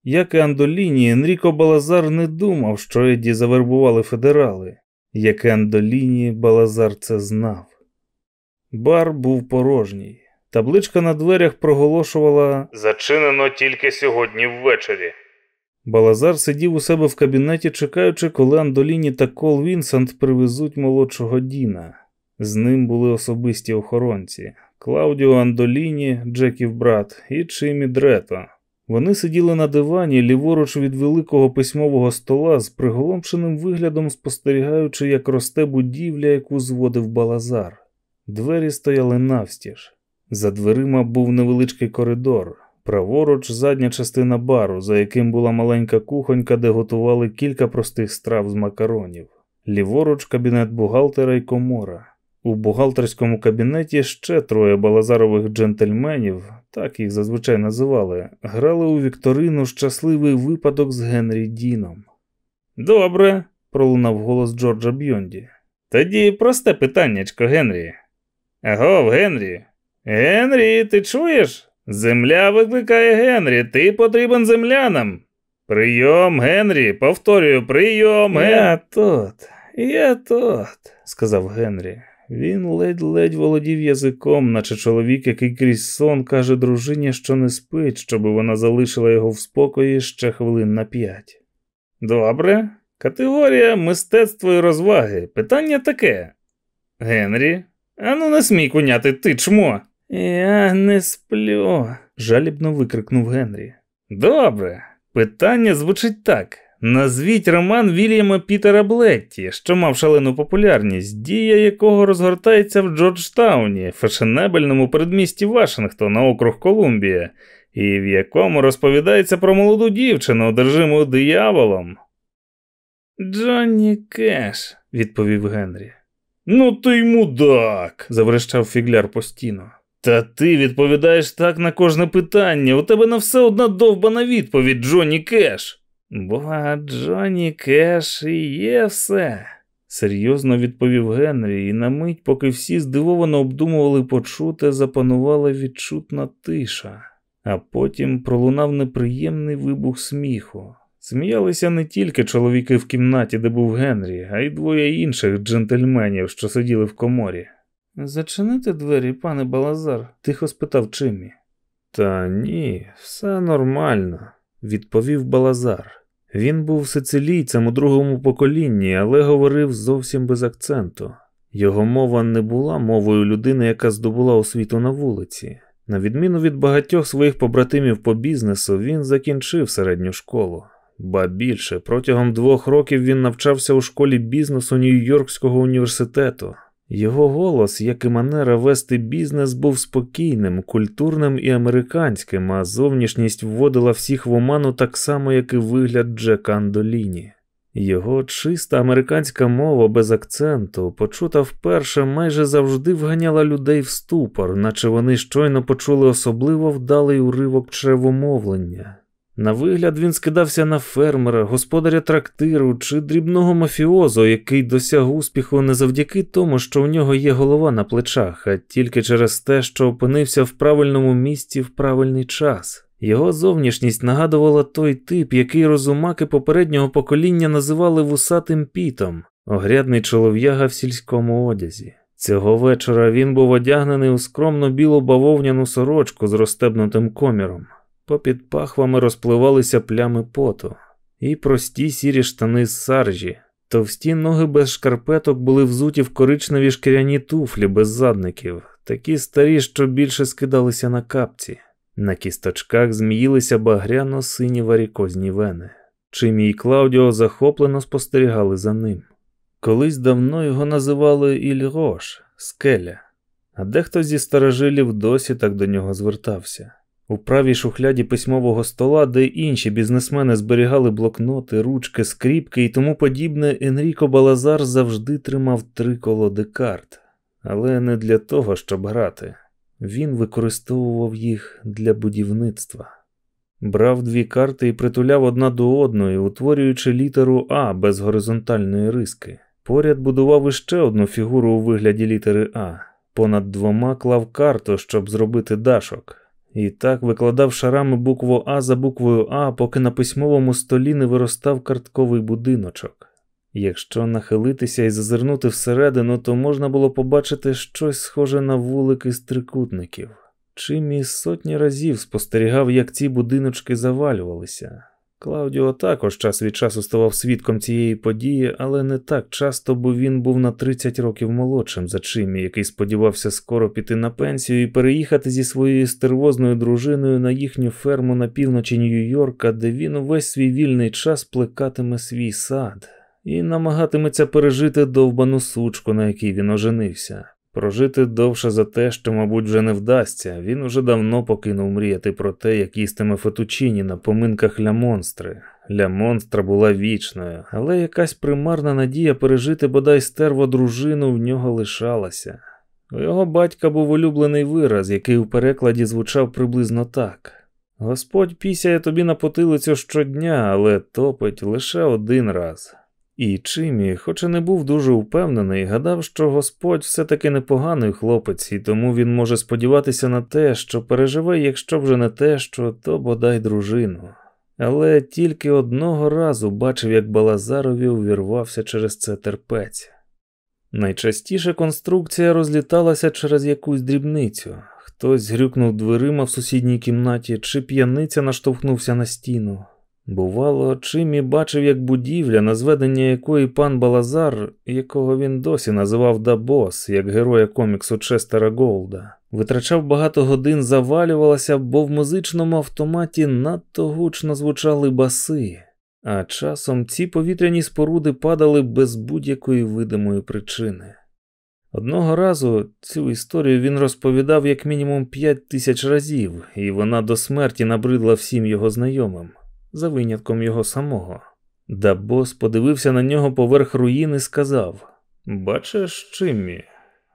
Як і Андоліні, Енріко Балазар не думав, що Едді завербували федерали. Як і Андоліні, Балазар це знав. Бар був порожній. Табличка на дверях проголошувала Зачинено тільки сьогодні ввечері. Балазар сидів у себе в кабінеті, чекаючи, коли Андоліні та Кол Вінсент привезуть молодшого Діна. З ним були особисті охоронці Клаудіо Андоліні, Джеків брат і Чимі Дрето. Вони сиділи на дивані ліворуч від великого письмового стола з приголомшеним виглядом, спостерігаючи, як росте будівля, яку зводив балазар. Двері стояли навстіж. За дверима був невеличкий коридор, праворуч задня частина бару, за яким була маленька кухонька, де готували кілька простих страв з макаронів, ліворуч кабінет бухгалтера і комора. У бухгалтерському кабінеті ще троє балазарових джентльменів, так їх зазвичай називали, грали у Вікторину щасливий випадок з Генрі Діном. Добре, пролунав голос Джорджа Бьонді. Тоді просте питаннячко, Генрі. Агов, Генрі. Генрі, ти чуєш? Земля викликає Генрі, ти потрібен землянам. Прийом, Генрі, повторюю, прийом, Генрі. Я тут, я тут, сказав Генрі. Він ледь-ледь володів язиком, наче чоловік, який крізь сон каже дружині, що не спить, щоб вона залишила його в спокої ще хвилин на п'ять. Добре, категорія мистецтво і розваги. Питання таке. Генрі, ану не смій куняти, ти чмо. Я не сплю, жалібно викрикнув Генрі. Добре, питання звучить так. Назвіть роман Вільяма Пітера Блетті, що мав шалену популярність, дія якого розгортається в Джорджтауні, фешенебельному передмісті Вашингтона, округ Колумбія, і в якому розповідається про молоду дівчину, одержиму дияволом. Джонні Кеш, відповів Генрі. Ну ти мудак, заврещав фігляр постійно. Та ти відповідаєш так на кожне питання. У тебе на все одна довбана відповідь, Джонні Кеш. Бо Джонні Кеш і є все, серйозно відповів Генрі, і на мить, поки всі здивовано обдумували почуте, запанувала відчутна тиша, а потім пролунав неприємний вибух сміху. Сміялися не тільки чоловіки в кімнаті, де був Генрі, а й двоє інших джентльменів, що сиділи в коморі. Зачинити двері, пане Балазар? тихо спитав Чиммі. Та ні, все нормально відповів Балазар. Він був сицилійцем у другому поколінні, але говорив зовсім без акценту. Його мова не була мовою людини, яка здобула освіту на вулиці. На відміну від багатьох своїх побратимів по бізнесу, він закінчив середню школу. Ба більше, протягом двох років він навчався у школі бізнесу Нью-Йоркського університету. Його голос, як і манера вести бізнес, був спокійним, культурним і американським, а зовнішність вводила всіх в оману так само, як і вигляд Джека Андоліні. Його чиста американська мова без акценту, почута вперше, майже завжди вганяла людей в ступор, наче вони щойно почули особливо вдалий уривок чревомовлення. На вигляд він скидався на фермера, господаря трактиру чи дрібного мафіозо, який досяг успіху не завдяки тому, що у нього є голова на плечах, а тільки через те, що опинився в правильному місці в правильний час. Його зовнішність нагадувала той тип, який розумаки попереднього покоління називали вусатим пітом, огрядний чолов'яга в сільському одязі. Цього вечора він був одягнений у скромно білу бавовняну сорочку з розстебнутим коміром. Попід пахвами розпливалися плями поту. і прості сірі штани з саржі. Товсті ноги без шкарпеток були взуті в коричневі шкіряні туфлі без задників, такі старі, що більше скидалися на капці. На кісточках зміїлися багряно сині варікозні вени. Чимі і Клаудіо захоплено спостерігали за ним. Колись давно його називали Ільрош скеля, а дехто зі старожилів досі так до нього звертався. У правій шухляді письмового стола, де інші бізнесмени зберігали блокноти, ручки, скріпки і тому подібне, Енріко Балазар завжди тримав три колоди карт, але не для того, щоб грати. Він використовував їх для будівництва. Брав дві карти і притуляв одна до одної, утворюючи літеру А без горизонтальної риски. Поряд будував іще одну фігуру у вигляді літери А. Понад двома клав карту, щоб зробити дашок. І так викладав шарами букву А за буквою А, поки на письмовому столі не виростав картковий будиночок. Якщо нахилитися і зазирнути всередину, то можна було побачити щось схоже на вулики з трикутників. Чимі сотні разів спостерігав, як ці будиночки завалювалися. Клаудіо також час від часу ставав свідком цієї події, але не так часто, бо він був на 30 років молодшим за Чимі, який сподівався скоро піти на пенсію і переїхати зі своєю стервозною дружиною на їхню ферму на півночі Нью-Йорка, де він увесь свій вільний час плекатиме свій сад і намагатиметься пережити довбану сучку, на якій він оженився. Прожити довше за те, що, мабуть, вже не вдасться, він уже давно покинув мріяти про те, як їстиме фетучині на поминках ля монстри. Ля монстра була вічною, але якась примарна надія пережити бодай стерво дружину в нього лишалася. У його батька був улюблений вираз, який у перекладі звучав приблизно так: Господь пісяє тобі на потилицю щодня, але топить лише один раз. І Чимі, хоч і не був дуже впевнений, гадав, що Господь все-таки непоганий хлопець, і тому він може сподіватися на те, що переживе, якщо вже не те, що то бодай дружину. Але тільки одного разу бачив, як Балазарові увірвався через це терпець. Найчастіше конструкція розліталася через якусь дрібницю. Хтось грюкнув дверима в сусідній кімнаті, чи п'яниця наштовхнувся на стіну. Бувало, Чимі бачив, як будівля, на зведення якої пан Балазар, якого він досі називав Дабос, як героя коміксу Честера Голда, витрачав багато годин, завалювалася, бо в музичному автоматі надто гучно звучали баси, а часом ці повітряні споруди падали без будь-якої видимої причини. Одного разу цю історію він розповідав як мінімум п'ять тисяч разів, і вона до смерті набридла всім його знайомим за винятком його самого. Дабос подивився на нього поверх руїн і сказав: Бачиш, Чиммі,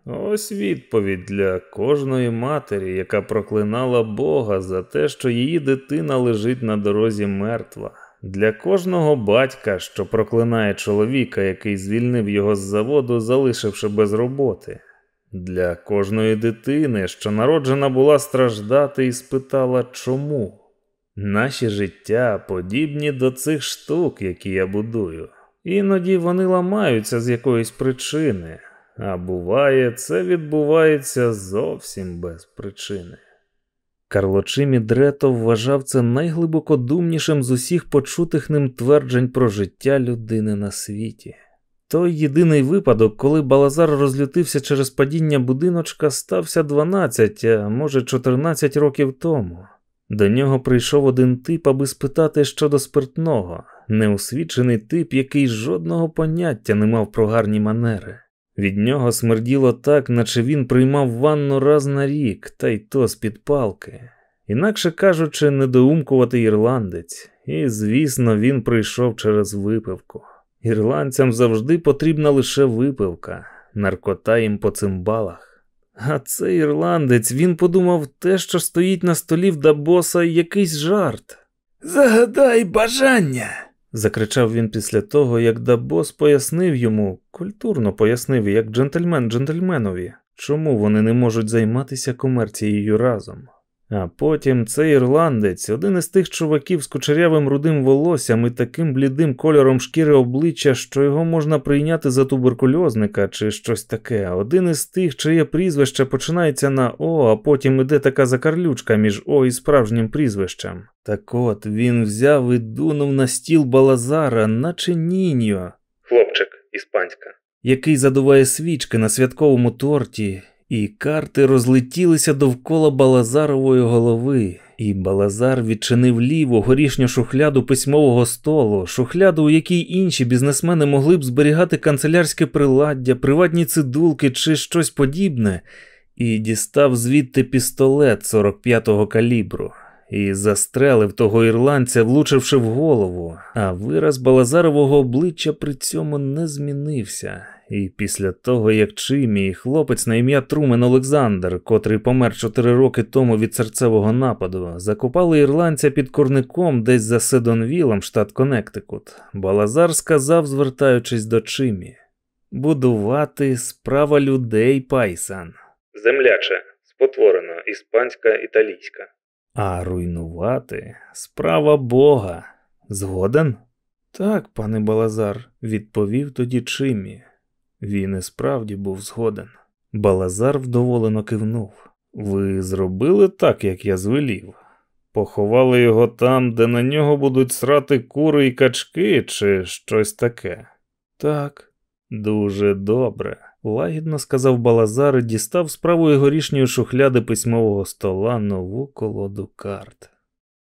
ось відповідь для кожної матері, яка проклинала Бога за те, що її дитина лежить на дорозі мертва. Для кожного батька, що проклинає чоловіка, який звільнив його з заводу, залишивши без роботи. Для кожної дитини, що народжена була страждати, і спитала чому. Наші життя подібні до цих штук, які я будую. Іноді вони ламаються з якоїсь причини, а буває, це відбувається зовсім без причини. Карлочимі Дрето вважав це найглибокодумнішим з усіх почутих ним тверджень про життя людини на світі. Той єдиний випадок, коли Балазар розлютився через падіння будиночка, стався 12, а може 14 років тому. До нього прийшов один тип, аби спитати щодо спиртного, неосвічений тип, який жодного поняття не мав про гарні манери. Від нього смерділо так, наче він приймав ванну раз на рік, та й то з під палки. Інакше кажучи, недоумкуватий ірландець, і, звісно, він прийшов через випивку. Ірландцям завжди потрібна лише випивка, наркота їм по цимбалах. А цей ірландець він подумав те, що стоїть на столі в Дабоса, якийсь жарт. Загадай бажання. закричав він після того, як Дабос пояснив йому, культурно пояснив, як джентльмен джентльменові, чому вони не можуть займатися комерцією разом. А потім цей ірландець, один із тих чуваків з кучерявим рудим волоссям і таким блідим кольором шкіри обличчя, що його можна прийняти за туберкульозника чи щось таке, один із тих, чиє прізвище починається на О, а потім іде така закарлючка між О і справжнім прізвищем. Так от він взяв і дунув на стіл балазара, наче ніньо. Хлопчик, іспанська. Який задуває свічки на святковому торті, і карти розлетілися довкола Балазарової голови, і Балазар відчинив ліву горішню шухляду письмового столу, шухляду, у якій інші бізнесмени могли б зберігати канцелярське приладдя, приватні цидулки чи щось подібне, і дістав звідти пістолет 45-го калібру. І застрелив того ірландця, влучивши в голову, а вираз Балазарового обличчя при цьому не змінився. І після того, як Чимі, хлопець на ім'я Трумен Олександр, котрий помер чотири роки тому від серцевого нападу, закопали ірландця під корником десь за Седонвілом, штат Коннектикут, Балазар сказав, звертаючись до Чимі: Будувати справа людей, Пайсан. Земляче, спотворено, іспанська, італійська. А руйнувати справа Бога. Згоден? Так, пане Балазар, відповів тоді Чимі. Він і справді був згоден. Балазар вдоволено кивнув. Ви зробили так, як я звелів. Поховали його там, де на нього будуть срати кури і качки, чи щось таке. Так, дуже добре, лагідно сказав Балазар і дістав з правої горішньої шухляди письмового стола нову колоду карт.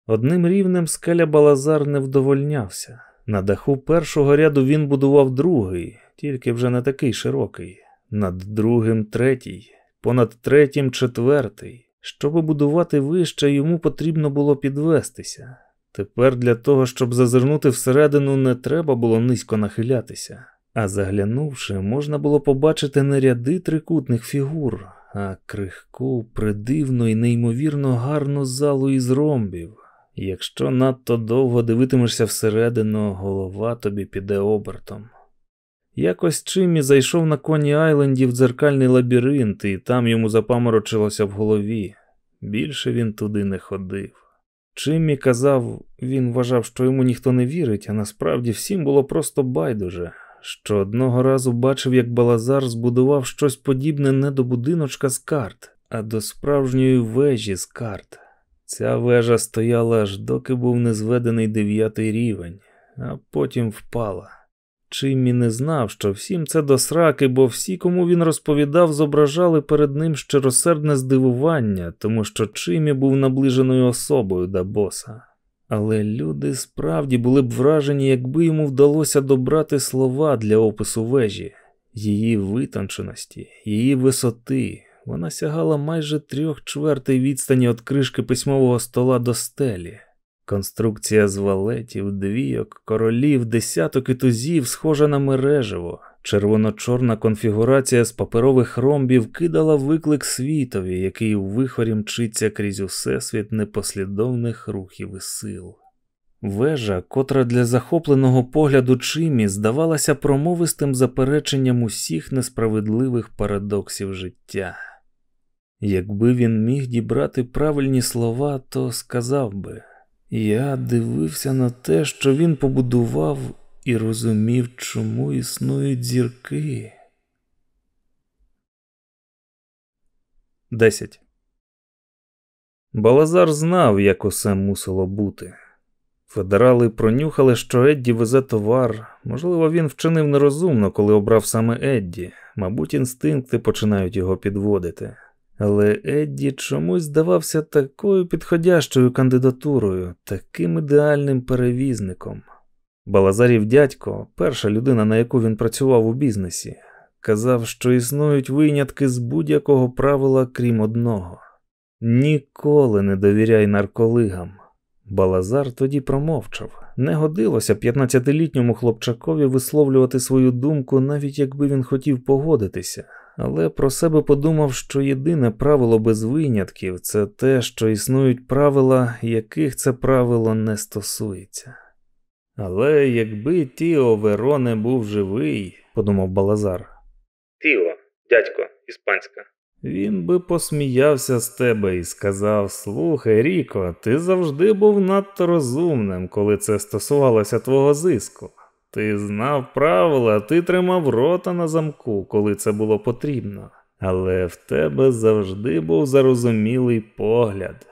Одним рівнем скеля Балазар не вдовольнявся. На даху першого ряду він будував другий, тільки вже не такий широкий, над другим третій, понад третім четвертий. Щоб будувати вище, йому потрібно було підвестися. Тепер для того, щоб зазирнути всередину, не треба було низько нахилятися, а заглянувши, можна було побачити не ряди трикутних фігур, а крихку, придивну і неймовірно гарну залу із ромбів. Якщо надто довго дивитимешся всередину, голова тобі піде обертом. Якось Чиммі зайшов на коні Айленді в дзеркальний лабіринт, і там йому запаморочилося в голові. Більше він туди не ходив. Чиммі казав, він вважав, що йому ніхто не вірить, а насправді всім було просто байдуже, що одного разу бачив, як Балазар збудував щось подібне не до будиночка з карт, а до справжньої вежі з карт. Ця вежа стояла аж доки був не зведений дев'ятий рівень, а потім впала. Чиммі не знав, що всім це до сраки, бо всі, кому він розповідав, зображали перед ним щиросердне здивування, тому що Чиммі був наближеною особою до боса. Але люди справді були б вражені, якби йому вдалося добрати слова для опису вежі, її витонченості, її висоти. Вона сягала майже трьох чвертей відстані від кришки письмового стола до стелі. Конструкція з валетів, двійок, королів, десяток і тузів, схожа на мережево. Червоно-чорна конфігурація з паперових ромбів кидала виклик світові, який у вихорі мчиться крізь усесвіт непослідовних рухів і сил. Вежа, котра для захопленого погляду Чимі здавалася промовистим запереченням усіх несправедливих парадоксів життя. Якби він міг дібрати правильні слова, то сказав би. Я дивився на те, що він побудував, і розумів, чому існують зірки. 10. Балазар знав, як усе мусило бути. Федерали пронюхали, що Едді везе товар. Можливо, він вчинив нерозумно, коли обрав саме Едді. Мабуть, інстинкти починають його підводити. Але Едді чомусь здавався такою підходящою кандидатурою, таким ідеальним перевізником. Балазарів дядько, перша людина, на яку він працював у бізнесі, казав, що існують винятки з будь-якого правила, крім одного: ніколи не довіряй нарколигам. Балазар тоді промовчав. Не годилося 15-літньому хлопчакові висловлювати свою думку, навіть якби він хотів погодитися але про себе подумав, що єдине правило без винятків це те, що існують правила, яких це правило не стосується. Але якби Тіо Вероне був живий, подумав Балазар. Тіо, дядько, іспанська. Він би посміявся з тебе і сказав: Слухай, Ріко, ти завжди був надто розумним, коли це стосувалося твого зиску. Ти знав правила, ти тримав рота на замку, коли це було потрібно. Але в тебе завжди був зарозумілий погляд.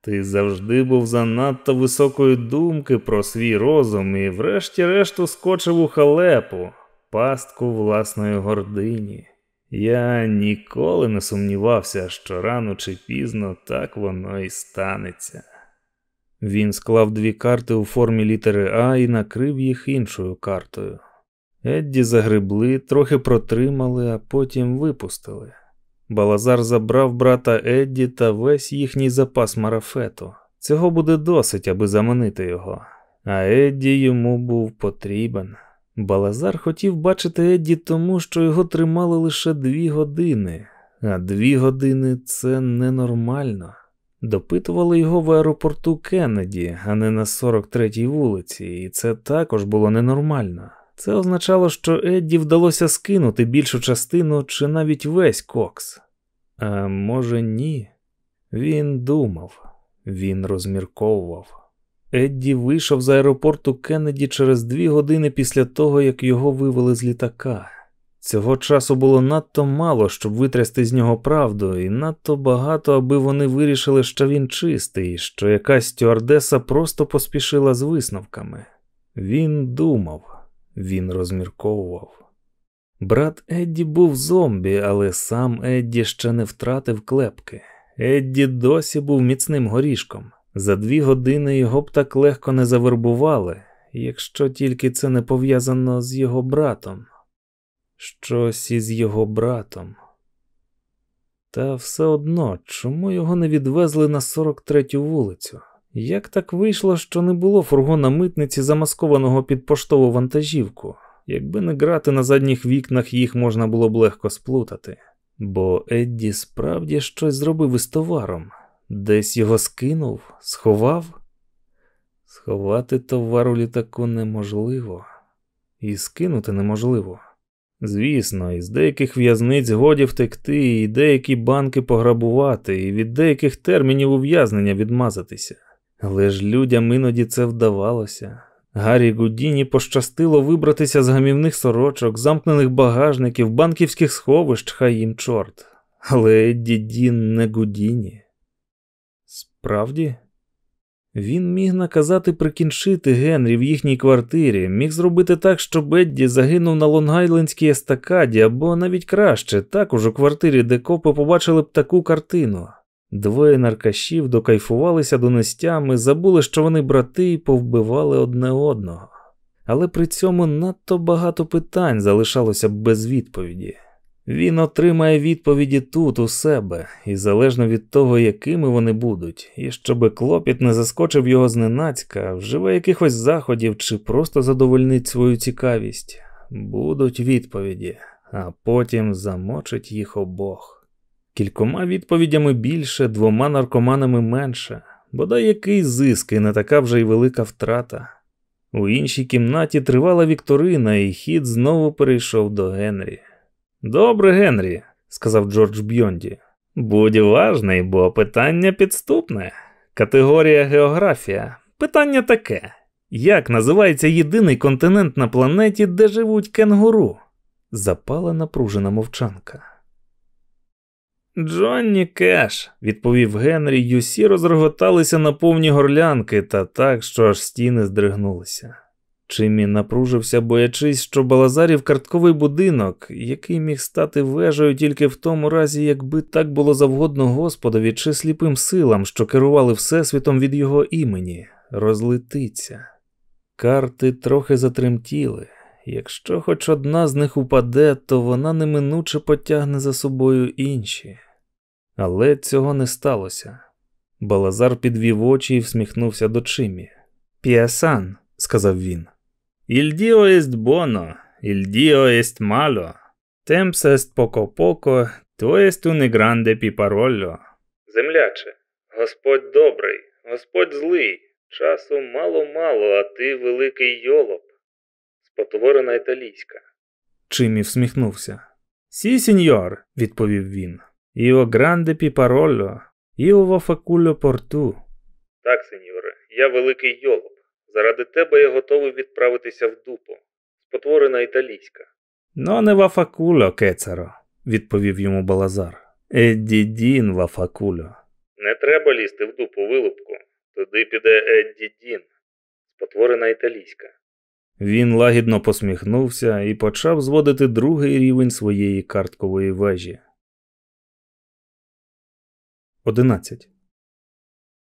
Ти завжди був занадто високої думки про свій розум і, врешті-решт, ускочив у халепу, пастку власної гордині. Я ніколи не сумнівався, що рано чи пізно так воно і станеться. Він склав дві карти у формі літери А і накрив їх іншою картою. Едді загребли, трохи протримали, а потім випустили. Балазар забрав брата Едді та весь їхній запас марафету. Цього буде досить, аби заманити його. А Едді йому був потрібен. Балазар хотів бачити Едді тому, що його тримали лише дві години, а дві години це ненормально. Допитували його в аеропорту Кеннеді, а не на 43-й вулиці, і це також було ненормально. Це означало, що Едді вдалося скинути більшу частину чи навіть весь кокс. А може, ні. Він думав, він розмірковував. Едді вийшов з аеропорту Кеннеді через дві години після того, як його вивели з літака. Цього часу було надто мало, щоб витрясти з нього правду, і надто багато, аби вони вирішили, що він чистий, що якась стюардеса просто поспішила з висновками. Він думав, він розмірковував. Брат Едді був зомбі, але сам Едді ще не втратив клепки. Едді досі був міцним горішком. За дві години його б так легко не завербували, якщо тільки це не пов'язано з його братом. Щось із його братом. Та все одно, чому його не відвезли на 43-ю вулицю? Як так вийшло, що не було фургона митниці, замаскованого під поштову вантажівку? Якби не грати на задніх вікнах, їх можна було б легко сплутати. Бо Едді справді щось зробив із товаром, десь його скинув, сховав. Сховати товар у літаку неможливо, і скинути неможливо. Звісно, із деяких в'язниць годі втекти, і деякі банки пограбувати, і від деяких термінів ув'язнення відмазатися. Але ж людям іноді це вдавалося. Гаррі Гудіні пощастило вибратися з гамівних сорочок, замкнених багажників, банківських сховищ, хай їм чорт. Але Едді Дін не Гудіні. Справді? Він міг наказати прикінчити Генрі в їхній квартирі, міг зробити так, щоб Едді загинув на Лонгайлендській естакаді, або навіть краще, також у квартирі, де копи побачили б таку картину. Двоє наркашів докайфувалися донестями, забули, що вони брати і повбивали одне одного. Але при цьому надто багато питань залишалося б без відповіді. Він отримає відповіді тут, у себе, і залежно від того, якими вони будуть, і щоби клопіт не заскочив його зненацька, вживе якихось заходів чи просто задовольнить свою цікавість, будуть відповіді, а потім замочить їх обох. Кількома відповідями більше, двома наркоманами менше, бодай який зиск і не така вже й велика втрата. У іншій кімнаті тривала Вікторина, і хід знову перейшов до Генрі. Добре, Генрі, сказав Джордж Бьонді. Будь уважний, бо питання підступне. Категорія географія. Питання таке: як називається єдиний континент на планеті, де живуть кенгуру? Запала напружена мовчанка. Джонні Кеш, відповів Генрі, й усі розроготалися на повні горлянки та так, що аж стіни здригнулися. Чимі напружився, боячись, що Балазарів картковий будинок, який міг стати вежею тільки в тому разі, якби так було завгодно Господові чи сліпим силам, що керували Всесвітом від його імені, розлетиться. Карти трохи затремтіли. Якщо хоч одна з них упаде, то вона неминуче потягне за собою інші. Але цього не сталося. Балазар підвів очі і всміхнувся до Чимі. Піасан, сказав він. Il Dio est buono, il Dio est malo. Temps est poco poco, tu est un grande piparollo. Земляче, Господь добрий, Господь злий. Часу мало-мало, а ти великий йолоп. Спотворена італійська. Чимі всміхнувся. Сі, сеньор, відповів він. Іо гранде піпаролло, іо вофакульо порту. Так, сеньоре, я великий йолоп. Заради тебе я готовий відправитися в дупу. Спотворена італійська. Но не вафакульо, кецаро, відповів йому Балазар. Едді Дін вафакульо. Не треба лізти в дупу вилупку. Туди піде Едді Дін. Спотворена італійська. Він лагідно посміхнувся і почав зводити другий рівень своєї карткової вежі. 11.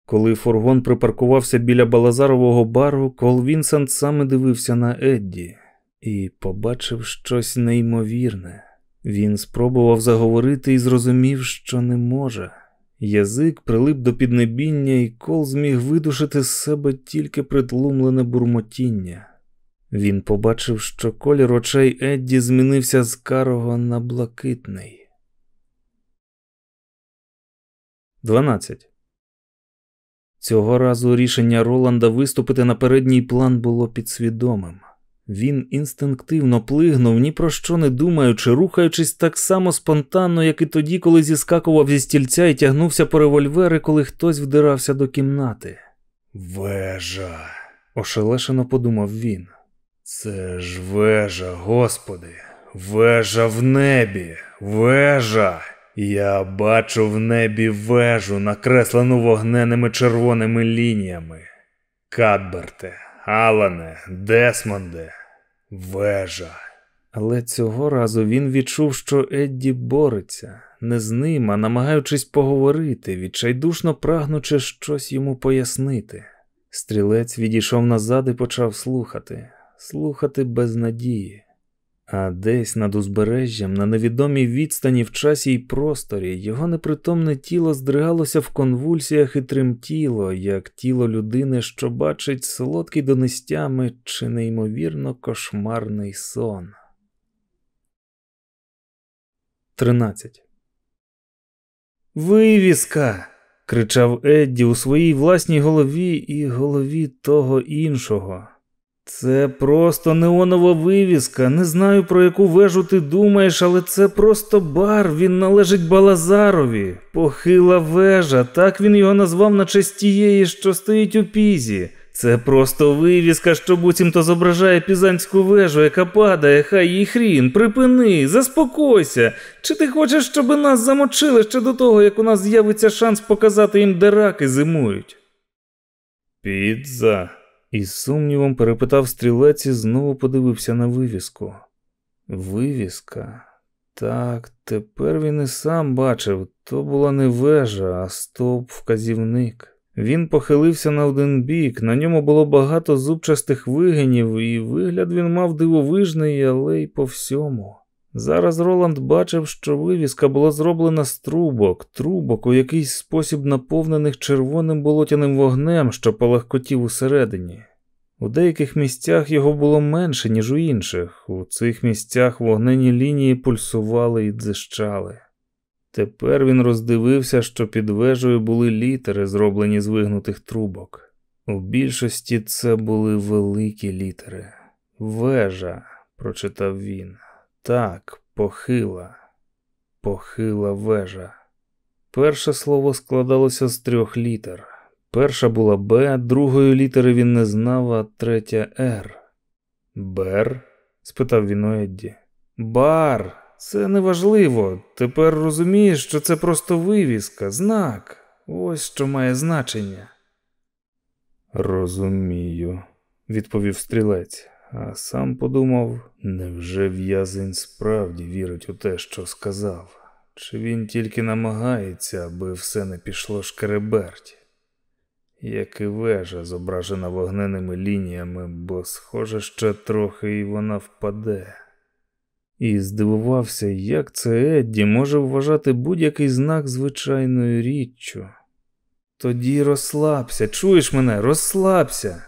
Коли фургон припаркувався біля Балазарового бару, Кол Вінсент саме дивився на Едді і побачив щось неймовірне. Він спробував заговорити і зрозумів, що не може. Язик прилип до піднебіння, і кол зміг видушити з себе тільки притлумлене бурмотіння. Він побачив, що колір очей Едді змінився з карого на блакитний. 12. Цього разу рішення Роланда виступити на передній план було підсвідомим. Він інстинктивно плигнув, ні про що не думаючи, рухаючись так само спонтанно, як і тоді, коли зіскакував зі стільця і тягнувся по револьвери, коли хтось вдирався до кімнати. Вежа, ошелешено подумав він. Це ж вежа, господи, вежа в небі, вежа. Я бачу в небі вежу, накреслену вогненими червоними лініями. Кадберте, Алане, Десмонде, вежа. Але цього разу він відчув, що Едді бореться, не з ним, а намагаючись поговорити, відчайдушно прагнучи щось йому пояснити. Стрілець відійшов назад і почав слухати, слухати без надії. А десь над узбережжям, на невідомій відстані в часі й просторі, його непритомне тіло здригалося в конвульсіях і тремтіло, як тіло людини, що бачить солодкий донестями чи неймовірно кошмарний сон. 13. Вивіска. кричав Едді у своїй власній голові і голові того іншого. Це просто неонова вивіска. Не знаю, про яку вежу ти думаєш, але це просто бар, він належить Балазарові. Похила вежа, так він його назвав на честь тієї, що стоїть у пізі. Це просто вивіска, що буцімто зображає пізанську вежу, яка падає, хай їй хрін, припини, заспокойся. Чи ти хочеш, щоб нас замочили ще до того, як у нас з'явиться шанс показати їм, де раки зимують? Підза. Із сумнівом перепитав стрілець і знову подивився на вивіску. Вивіска. Так, тепер він і сам бачив, то була не вежа, а стовп вказівник. Він похилився на один бік, на ньому було багато зубчастих вигинів, і вигляд він мав дивовижний, але й по всьому. Зараз Роланд бачив, що вивіска була зроблена з трубок, трубок у якийсь спосіб наповнених червоним болотяним вогнем, що полегкотів усередині. У деяких місцях його було менше, ніж у інших. У цих місцях вогнені лінії пульсували і дзищали. Тепер він роздивився, що під вежею були літери, зроблені з вигнутих трубок. У більшості це були великі літери. Вежа, прочитав він. Так, похила, похила вежа. Перше слово складалося з трьох літер. Перша була Б, другої літери він не знав, а третя Р. Бер? спитав він у Едді. Бар, це неважливо. Тепер розумієш, що це просто вивіска, знак. Ось що має значення. Розумію, відповів стрілець а сам подумав, невже в'язень справді вірить у те, що сказав, чи він тільки намагається, аби все не пішло шкереберть, як і вежа, зображена вогненими лініями, бо, схоже, ще трохи і вона впаде. І здивувався, як це Едді може вважати будь-який знак звичайною річчю. Тоді розслабся, чуєш мене, розслабся.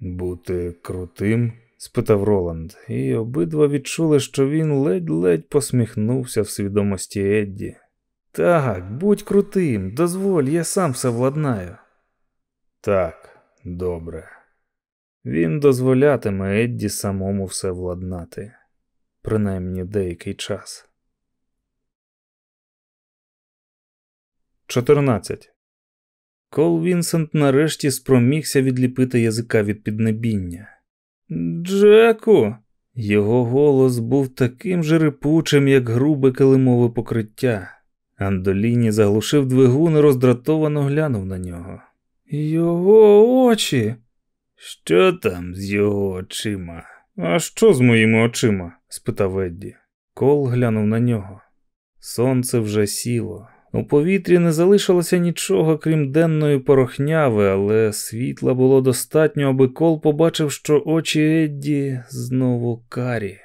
Бути крутим спитав Роланд, і обидва відчули, що він ледь-ледь посміхнувся в свідомості Едді. Так, будь крутим, дозволь, я сам все владнаю. Так, добре. Він дозволятиме Едді самому все владнати, принаймні деякий час. 14. Кол Вінсент нарешті спромігся відліпити язика від піднебіння. Джеку. Його голос був таким же рипучим, як грубе килимове покриття. Андоліні заглушив двигун і роздратовано глянув на нього. Його очі. Що там з його очима? А що з моїми очима? спитав Едді. Кол глянув на нього. Сонце вже сіло. У повітрі не залишилося нічого, крім денної порохняви, але світла було достатньо, аби Кол побачив, що очі Едді знову карі,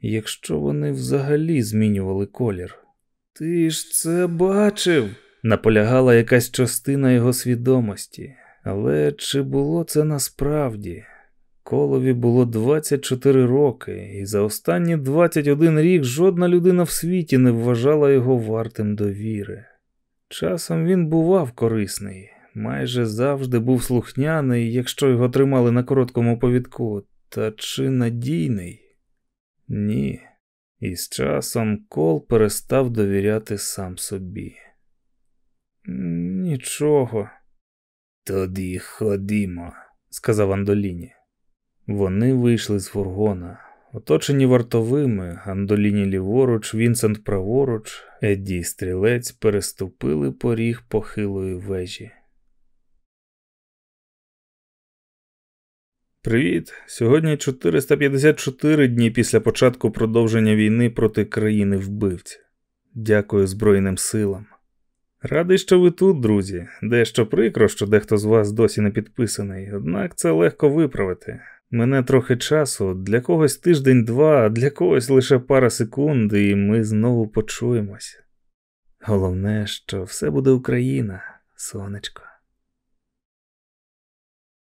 якщо вони взагалі змінювали колір. Ти ж це бачив, наполягала якась частина його свідомості. Але чи було це насправді? Колові було 24 роки, і за останні 21 рік жодна людина в світі не вважала його вартим довіри. Часом він бував корисний, майже завжди був слухняний, якщо його тримали на короткому повідку, та чи надійний? Ні. І з часом Кол перестав довіряти сам собі. Нічого. Тоді ходімо, сказав Андоліні. Вони вийшли з фургона, оточені вартовими, Андоліні ліворуч, Вінсент праворуч, Едді стрілець переступили поріг похилої вежі. Привіт! Сьогодні 454 дні після початку продовження війни проти країни вбивця. Дякую Збройним силам. Радий, що ви тут, друзі. Дещо прикро, що дехто з вас досі не підписаний, однак це легко виправити. Мене трохи часу, для когось тиждень-два, для когось лише пара секунд, і ми знову почуємось. Головне, що все буде Україна, сонечко.